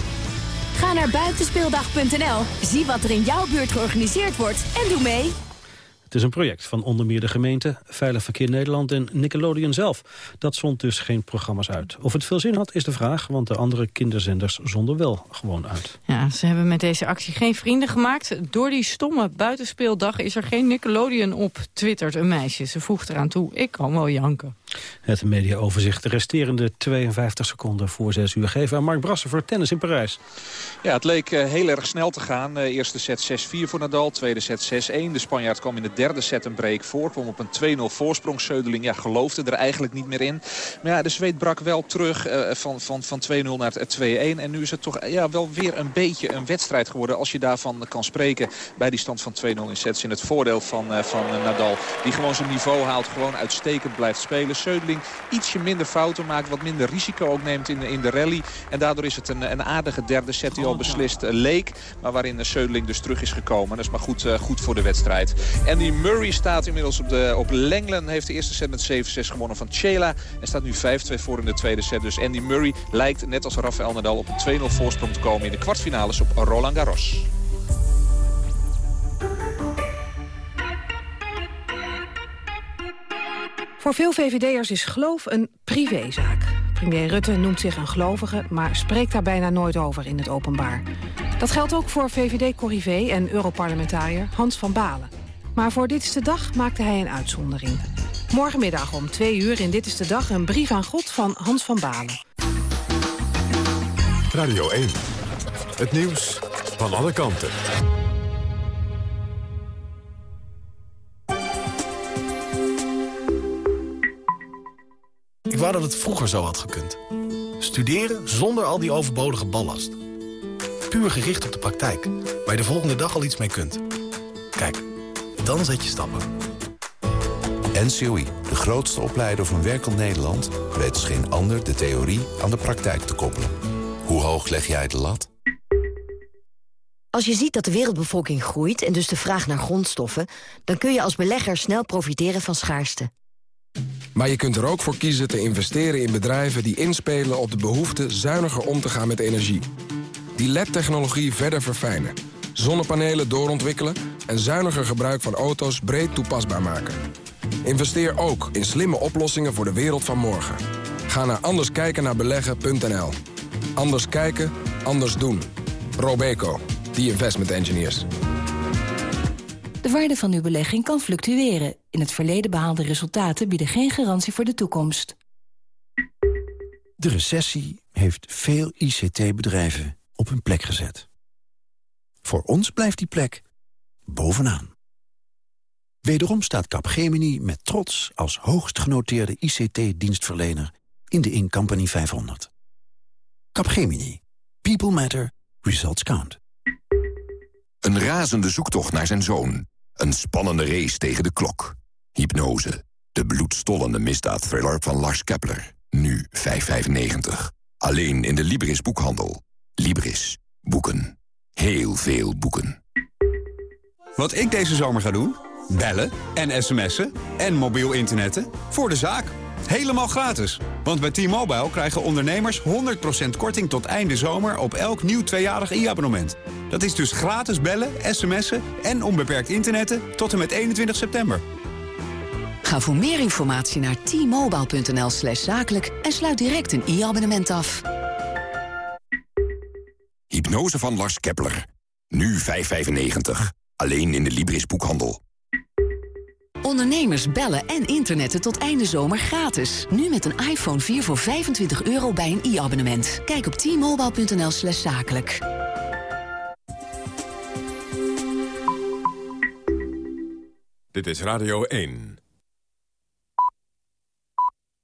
Ga naar buitenspeeldag.nl, zie wat er in jouw buurt georganiseerd wordt en doe mee. Het is een project van onder meer de gemeente, Veilig Verkeer Nederland en Nickelodeon zelf. Dat zond dus geen programma's uit. Of het veel zin had is de vraag, want de andere kinderzenders zonden wel gewoon uit. Ja, ze hebben met deze actie geen vrienden gemaakt. Door die stomme buitenspeeldag is er geen Nickelodeon op, twittert een meisje. Ze voegt eraan toe, ik kan wel janken. Het mediaoverzicht, de resterende 52 seconden voor 6 uur geven aan Mark Brassen voor tennis in Parijs. Ja, het leek uh, heel erg snel te gaan. Uh, eerste set 6-4 voor Nadal, tweede set 6-1. De Spanjaard kwam in de derde set een break voor. Kwam op een 2-0 voorsprong. Seudeling ja, geloofde er eigenlijk niet meer in. Maar ja, de Zweed brak wel terug uh, van, van, van 2-0 naar 2-1. En nu is het toch ja, wel weer een beetje een wedstrijd geworden. Als je daarvan kan spreken bij die stand van 2-0 in sets. In het voordeel van, van Nadal. Die gewoon zijn niveau haalt. Gewoon uitstekend blijft spelen. Seudeling ietsje minder fouten maakt. Wat minder risico ook neemt in de, in de rally. En daardoor is het een, een aardige derde set die al beslist uh, leek. Maar waarin Seudeling dus terug is gekomen. Dat is maar goed, uh, goed voor de wedstrijd. En die Murray staat inmiddels op, de, op Lenglen. Heeft de eerste set met 7-6 gewonnen van Chela. En staat nu 5-2 voor in de tweede set. Dus Andy Murray lijkt net als Rafael Nadal op een 2-0 voorsprong te komen in de kwartfinales op Roland Garros. Voor veel VVD'ers is geloof een privézaak. Premier Rutte noemt zich een gelovige, maar spreekt daar bijna nooit over in het openbaar. Dat geldt ook voor VVD-corrivé en Europarlementariër Hans van Balen. Maar voor Dit is de Dag maakte hij een uitzondering. Morgenmiddag om twee uur in Dit is de Dag een brief aan God van Hans van Balen. Radio 1. Het nieuws van alle kanten. Ik wou dat het vroeger zo had gekund. Studeren zonder al die overbodige ballast. Puur gericht op de praktijk, waar je de volgende dag al iets mee kunt. Kijk, dan zet je stappen. NCOI, de grootste opleider van werkend Nederland... weet als geen ander de theorie aan de praktijk te koppelen. Hoe hoog leg jij de lat? Als je ziet dat de wereldbevolking groeit en dus de vraag naar grondstoffen... dan kun je als belegger snel profiteren van schaarste. Maar je kunt er ook voor kiezen te investeren in bedrijven die inspelen op de behoefte zuiniger om te gaan met energie. Die LED-technologie verder verfijnen, zonnepanelen doorontwikkelen en zuiniger gebruik van auto's breed toepasbaar maken. Investeer ook in slimme oplossingen voor de wereld van morgen. Ga naar anderskijkennaarbeleggen.nl. Anders kijken, anders doen. Robeco, the investment engineers. De waarde van uw belegging kan fluctueren. In het verleden behaalde resultaten bieden geen garantie voor de toekomst. De recessie heeft veel ICT-bedrijven op hun plek gezet. Voor ons blijft die plek bovenaan. Wederom staat Capgemini met trots als hoogst genoteerde ICT-dienstverlener in de Incompany 500. Capgemini. People matter. Results count. Een razende zoektocht naar zijn zoon. Een spannende race tegen de klok. Hypnose. De bloedstollende misdaadthriller van Lars Kepler. Nu 5,95. Alleen in de Libris boekhandel. Libris. Boeken. Heel veel boeken. Wat ik deze zomer ga doen? Bellen en sms'en en mobiel internetten voor de zaak. Helemaal gratis. Want bij T-Mobile krijgen ondernemers 100% korting tot einde zomer op elk nieuw tweejarig e-abonnement. Dat is dus gratis bellen, sms'en en onbeperkt internetten tot en met 21 september. Ga voor meer informatie naar t-mobile.nl slash zakelijk en sluit direct een e-abonnement af. Hypnose van Lars Kepler. Nu 5,95. Alleen in de Libris boekhandel. Ondernemers bellen en internetten tot einde zomer gratis. Nu met een iPhone 4 voor 25 euro bij een e-abonnement. Kijk op t-mobile.nl slash zakelijk. Dit is Radio 1.